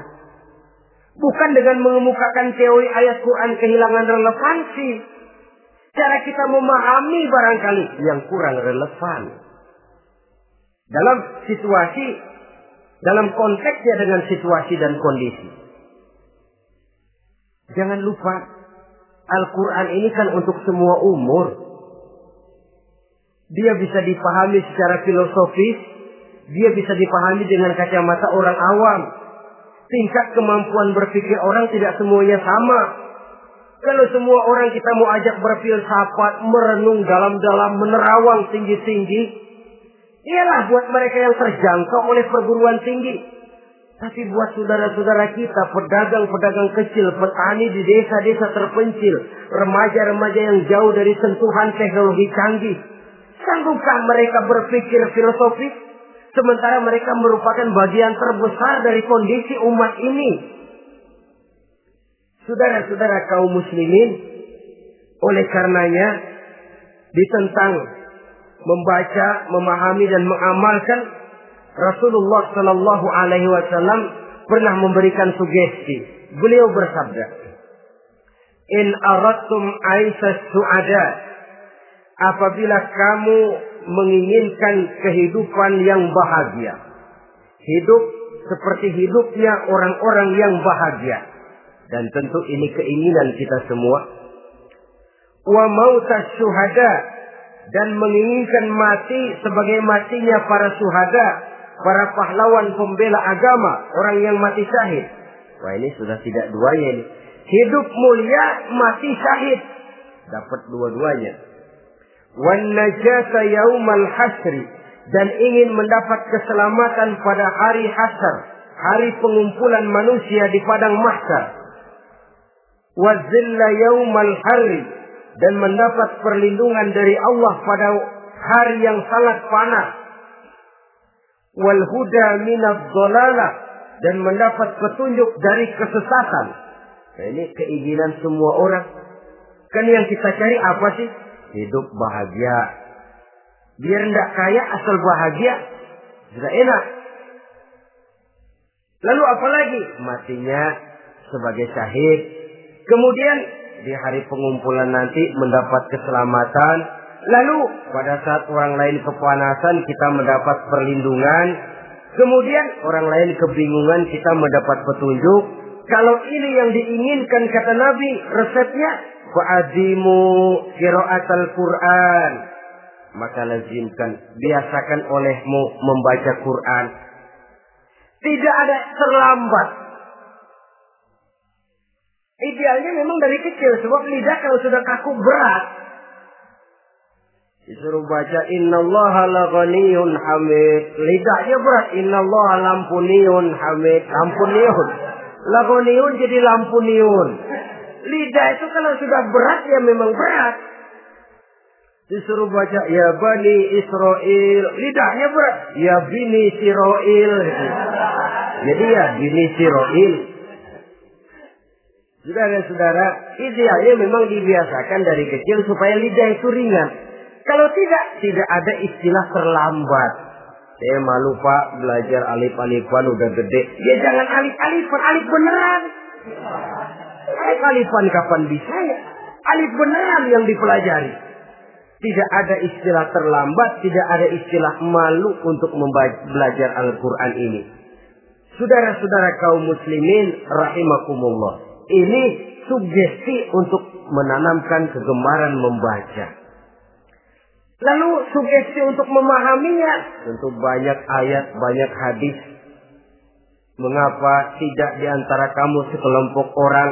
Bukan dengan mengemukakan teori ayat Quran kehilangan relevansi. Cara kita memahami barangkali yang kurang relevan. Dalam situasi, dalam konteksnya dengan situasi dan kondisi. Jangan lupa, Al-Quran ini kan untuk semua umur. Dia bisa dipahami secara filosofis, dia bisa dipahami dengan kacamata orang awam. Tingkat kemampuan berpikir orang tidak semuanya sama. Kalau semua orang kita mau ajak berfilsafat, merenung dalam-dalam, menerawang tinggi-tinggi, ialah buat mereka yang terjangkau oleh perguruan tinggi. Tapi buat saudara-saudara kita, pedagang-pedagang kecil, petani di desa-desa terpencil, remaja-remaja yang jauh dari sentuhan teknologi canggih, sanggupkah mereka berpikir filosofis? Sementara mereka merupakan bagian terbesar dari kondisi umat ini. Saudara-saudara kaum muslimin, oleh karenanya ditentang membaca, memahami dan mengamalkan Rasulullah Shallallahu Alaihi Wasallam pernah memberikan sugesti. Beliau bersabda, In aratum aisas suada, apabila kamu menginginkan kehidupan yang bahagia, hidup seperti hidupnya orang-orang yang bahagia, dan tentu ini keinginan kita semua. Wa mautas syuhada dan menginginkan mati sebagai matinya para syuhada, para pahlawan pembela agama, orang yang mati syahid. Wah ini sudah tidak dua ini. Hidup mulia, mati syahid. Dapat dua-duanya. Wan najasa yaumal hasri. Dan ingin mendapat keselamatan pada hari hasar. Hari pengumpulan manusia di padang mahsyar. Wazilla yaumal hari dan mendapat perlindungan dari Allah pada hari yang sangat panas. Wal huda minad dan mendapat petunjuk dari kesesatan. Nah, ini keinginan semua orang. Kan yang kita cari apa sih? Hidup bahagia. Biar tidak kaya asal bahagia. Sudah enak. Lalu apa lagi? Matinya sebagai syahid. Kemudian di hari pengumpulan nanti mendapat keselamatan. Lalu pada saat orang lain kepanasan kita mendapat perlindungan. Kemudian orang lain kebingungan kita mendapat petunjuk. Kalau ini yang diinginkan kata Nabi resepnya fa'adimu qiraat al-Quran. Maka lazimkan, biasakan olehmu membaca Quran. Tidak ada terlambat Idealnya memang dari kecil sebab lidah kalau sudah kaku berat. Disuruh baca innallaha laghaniyun hamid. Lidahnya berat innallaha lampuniyun hamid. Lampuniyun. Laghaniyun jadi lampuniyun. Lidah itu kalau sudah berat ya memang berat. Disuruh baca ya bani Israel lidahnya berat ya bini Israel jadi ya bini Israel Saudara-saudara, idealnya memang dibiasakan dari kecil supaya lidah itu ringan. Kalau tidak, tidak ada istilah terlambat. Saya malu pak belajar alif-alifan udah gede. Ya jangan alif-alifan, alif beneran. Alif-alifan kapan bisa ya? Alif beneran yang dipelajari. Tidak ada istilah terlambat, tidak ada istilah malu untuk belajar Al-Quran ini. Saudara-saudara kaum muslimin rahimakumullah. Ini sugesti untuk menanamkan kegemaran membaca. Lalu sugesti untuk memahaminya. Tentu banyak ayat, banyak hadis. Mengapa tidak di antara kamu sekelompok orang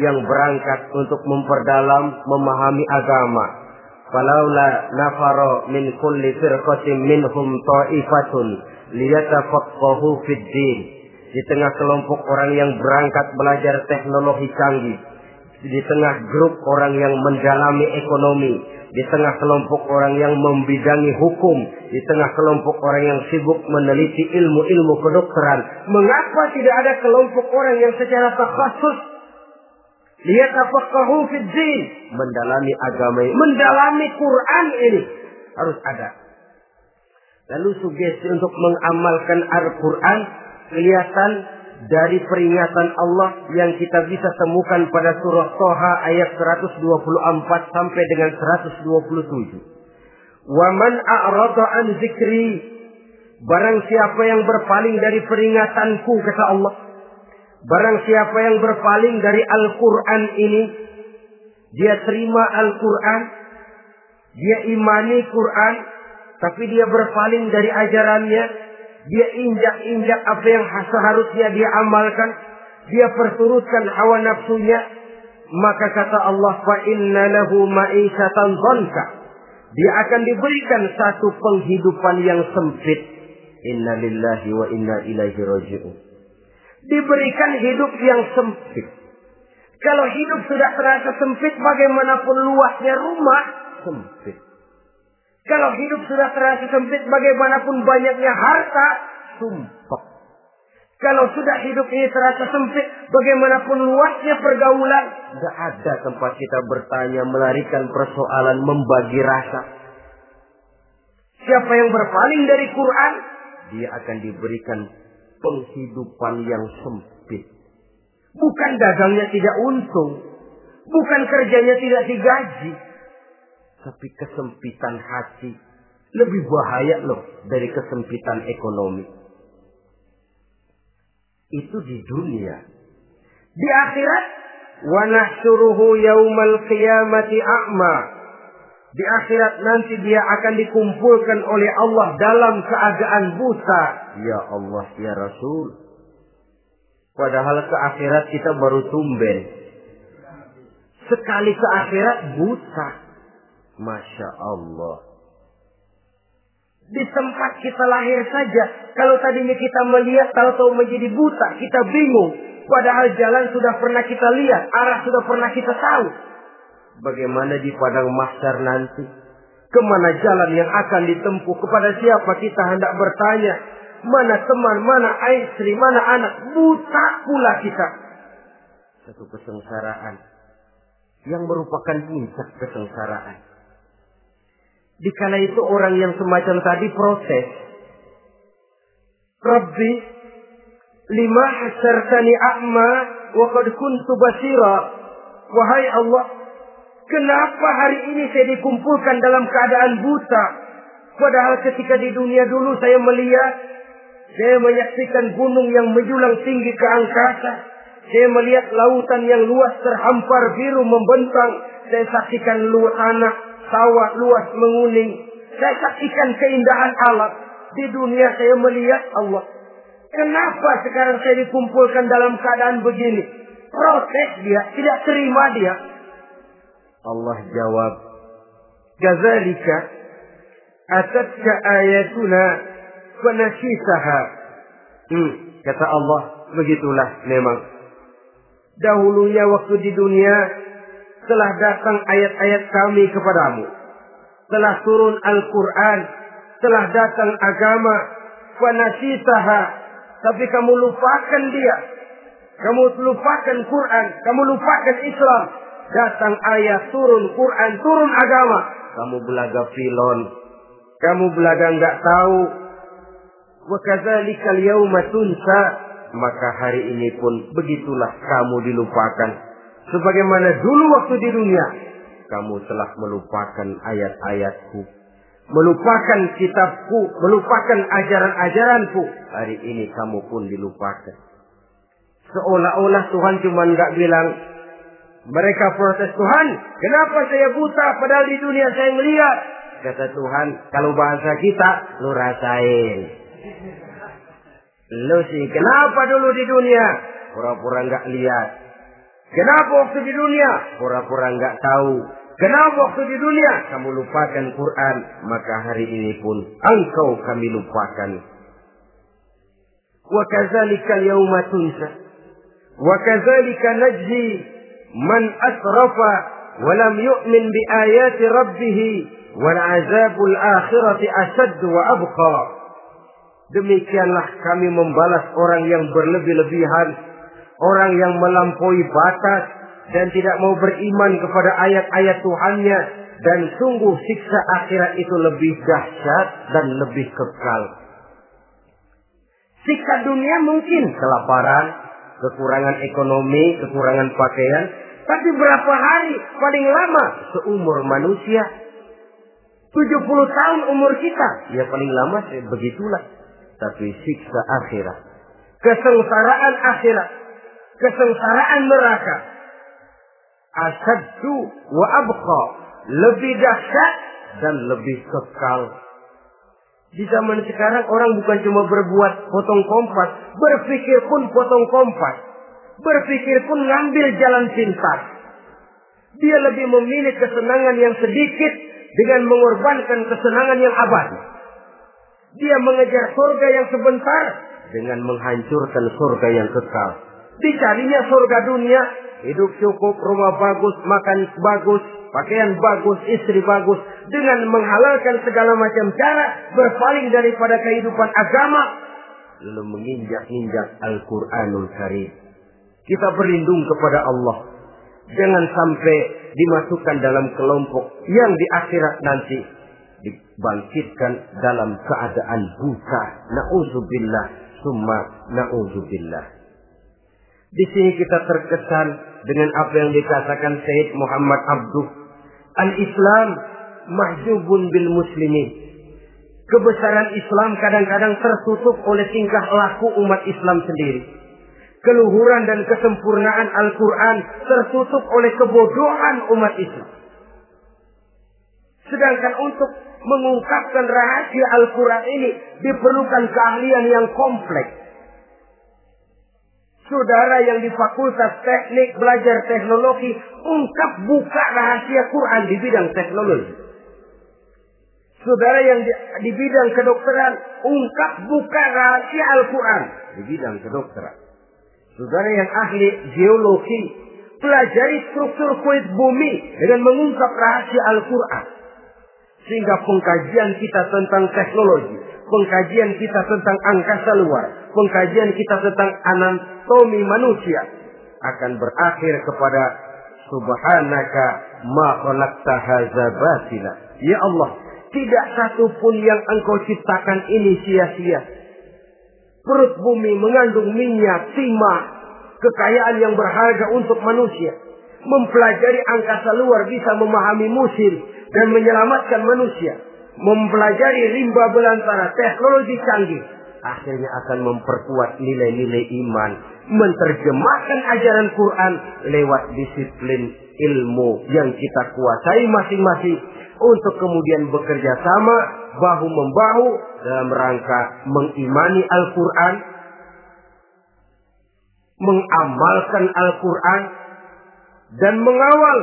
yang berangkat untuk memperdalam, memahami agama. Falaula nafaro min kulli firqatin minhum ta'ifatun liyatafaqahu fid din di tengah kelompok orang yang berangkat belajar teknologi canggih, di tengah grup orang yang mendalami ekonomi, di tengah kelompok orang yang membidangi hukum, di tengah kelompok orang yang sibuk meneliti ilmu-ilmu kedokteran. Mengapa tidak ada kelompok orang yang secara takhasus lihat fid din, mendalami agama ini, mendalami Quran ini. Harus ada. Lalu sugesti untuk mengamalkan Al-Quran kelihatan dari peringatan Allah yang kita bisa temukan pada surah Toha ayat 124 sampai dengan 127. Waman a'rada an zikri barang siapa yang berpaling dari peringatanku kata Allah barang siapa yang berpaling dari Al-Qur'an ini dia terima Al-Qur'an dia imani Quran tapi dia berpaling dari ajarannya dia injak-injak apa yang seharusnya dia amalkan, dia perturutkan hawa nafsunya, maka kata Allah inna lahu ma'isyatan dhanka. Dia akan diberikan satu penghidupan yang sempit. Inna lillahi wa inna ilaihi raji'un. Diberikan hidup yang sempit. Kalau hidup sudah terasa sempit, bagaimanapun luasnya rumah, sempit. Kalau hidup sudah terasa sempit, bagaimanapun banyaknya harta, sumpah. Kalau sudah hidup ini terasa sempit, bagaimanapun luasnya pergaulan, tidak ada tempat kita bertanya, melarikan persoalan, membagi rasa. Siapa yang berpaling dari Quran, dia akan diberikan penghidupan yang sempit. Bukan dagangnya tidak untung, bukan kerjanya tidak digaji, tapi kesempitan hati lebih bahaya loh dari kesempitan ekonomi. Itu di dunia. Di akhirat, wa nahsyuruhu yaumal qiyamati a'ma. Di akhirat nanti dia akan dikumpulkan oleh Allah dalam keadaan buta. Ya Allah, ya Rasul. Padahal ke akhirat kita baru tumben. Sekali ke akhirat buta. Masya Allah. Di tempat kita lahir saja, kalau tadinya kita melihat, tahu-tahu menjadi buta, kita bingung. Padahal jalan sudah pernah kita lihat, arah sudah pernah kita tahu. Bagaimana di padang mahsyar nanti? Ke mana jalan yang akan ditempuh? Kepada siapa kita hendak bertanya? Mana teman, mana istri, mana anak? Buta pula kita. Satu kesengsaraan. Yang merupakan puncak kesengsaraan. Dikala itu orang yang semacam tadi protes. Rabbi, lima hasartani a'ma wa qad kuntu basira. Wahai Allah, kenapa hari ini saya dikumpulkan dalam keadaan buta? Padahal ketika di dunia dulu saya melihat, saya menyaksikan gunung yang menjulang tinggi ke angkasa. Saya melihat lautan yang luas terhampar biru membentang. Saya saksikan luas anak sawah luas menguning. Saya saksikan keindahan alam. Di dunia saya melihat Allah. Kenapa sekarang saya dikumpulkan dalam keadaan begini? Protes dia, tidak terima dia. Allah jawab, "Kadzalika atatka ayatuna fanasisaha." Hmm, kata Allah, begitulah memang. Dahulunya waktu di dunia telah datang ayat-ayat kami kepadamu. Telah turun Al-Quran. Telah datang agama. Fanasitaha. Tapi kamu lupakan dia. Kamu lupakan Quran. Kamu lupakan Islam. Datang ayat turun Quran. Turun agama. Kamu belaga filon. Kamu belaga nggak tahu. Wa kadzalikal yauma tunsa. Maka hari ini pun begitulah kamu dilupakan Sebagaimana dulu waktu di dunia, kamu telah melupakan ayat-ayatku. Melupakan kitabku, melupakan ajaran-ajaranku. Hari ini kamu pun dilupakan. Seolah-olah Tuhan cuma nggak bilang, mereka protes Tuhan, kenapa saya buta padahal di dunia saya melihat. Kata Tuhan, kalau bahasa kita, lu rasain. Lu sih, kenapa dulu di dunia? Pura-pura nggak lihat. Kenapa waktu di dunia pura-pura nggak tahu? Kenapa waktu di dunia kamu lupakan Quran? Maka hari ini pun engkau kami lupakan. Wa kadzalika yauma tunsa. Wa kadzalika najzi man asrafa wa lam yu'min bi ayati rabbih wal azabul akhirati asad wa abqa. Demikianlah kami membalas orang yang berlebih-lebihan orang yang melampaui batas dan tidak mau beriman kepada ayat-ayat Tuhannya dan sungguh siksa akhirat itu lebih dahsyat dan lebih kekal. Siksa dunia mungkin kelaparan, kekurangan ekonomi, kekurangan pakaian, tapi berapa hari paling lama seumur manusia? 70 tahun umur kita, ya paling lama begitulah tapi siksa akhirat. Kesengsaraan akhirat. Kesengsaraan neraka. Asaddu wa abqa. Lebih dahsyat dan lebih kekal. Di zaman sekarang orang bukan cuma berbuat potong kompas. Berpikir pun potong kompas. Berpikir pun ngambil jalan pintas. Dia lebih memilih kesenangan yang sedikit dengan mengorbankan kesenangan yang abadi. Dia mengejar surga yang sebentar dengan menghancurkan surga yang kekal. Dicarinya surga dunia, hidup cukup, rumah bagus, makan bagus, pakaian bagus, istri bagus, dengan menghalalkan segala macam cara berpaling daripada kehidupan agama, lalu menginjak-injak Al-Quranul Karim. Kita berlindung kepada Allah. Jangan sampai dimasukkan dalam kelompok yang di akhirat nanti dibangkitkan dalam keadaan buta. Nauzubillah, summa nauzubillah. Di sini kita terkesan dengan apa yang dikatakan Sayyid Muhammad Abduh. Al-Islam mahjubun bil muslimin. Kebesaran Islam kadang-kadang tertutup oleh tingkah laku umat Islam sendiri. Keluhuran dan kesempurnaan Al-Quran tertutup oleh kebodohan umat Islam. Sedangkan untuk mengungkapkan rahasia Al-Quran ini diperlukan keahlian yang kompleks. Saudara yang di fakultas teknik belajar teknologi, ungkap buka rahasia Quran di bidang teknologi. Saudara yang di, di bidang kedokteran, ungkap buka rahasia Al-Quran di bidang kedokteran. Saudara yang ahli geologi, pelajari struktur kulit bumi dengan mengungkap rahasia Al-Quran. Sehingga pengkajian kita tentang teknologi, pengkajian kita tentang angkasa luar, pengkajian kita tentang anatomi manusia akan berakhir kepada subhanaka ma khalaqta hadza. Ya Allah, tidak satu pun yang engkau ciptakan ini sia-sia. Perut bumi mengandung minyak, timah, kekayaan yang berharga untuk manusia. Mempelajari angkasa luar bisa memahami musim, dan menyelamatkan manusia. Mempelajari rimba belantara teknologi canggih. Akhirnya akan memperkuat nilai-nilai iman. Menerjemahkan ajaran Quran lewat disiplin ilmu yang kita kuasai masing-masing. Untuk kemudian bekerja sama bahu-membahu dalam rangka mengimani Al-Quran. Mengamalkan Al-Quran. Dan mengawal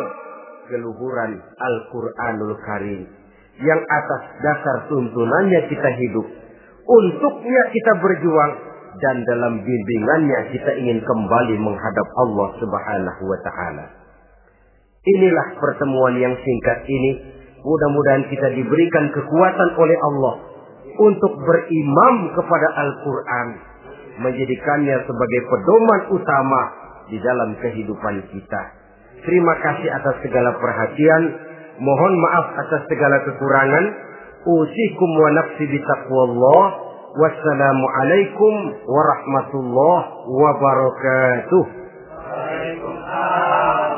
keluhuran Al-Quranul Karim. Yang atas dasar tuntunannya kita hidup. Untuknya kita berjuang. Dan dalam bimbingannya kita ingin kembali menghadap Allah subhanahu wa ta'ala. Inilah pertemuan yang singkat ini. Mudah-mudahan kita diberikan kekuatan oleh Allah. Untuk berimam kepada Al-Quran. Menjadikannya sebagai pedoman utama di dalam kehidupan kita. Terima kasih atas segala perhatian. Mohon maaf atas segala kekurangan. Usikum wa nafsi bitaqwallah. Wassalamualaikum warahmatullahi wabarakatuh. Waalaikumsalam.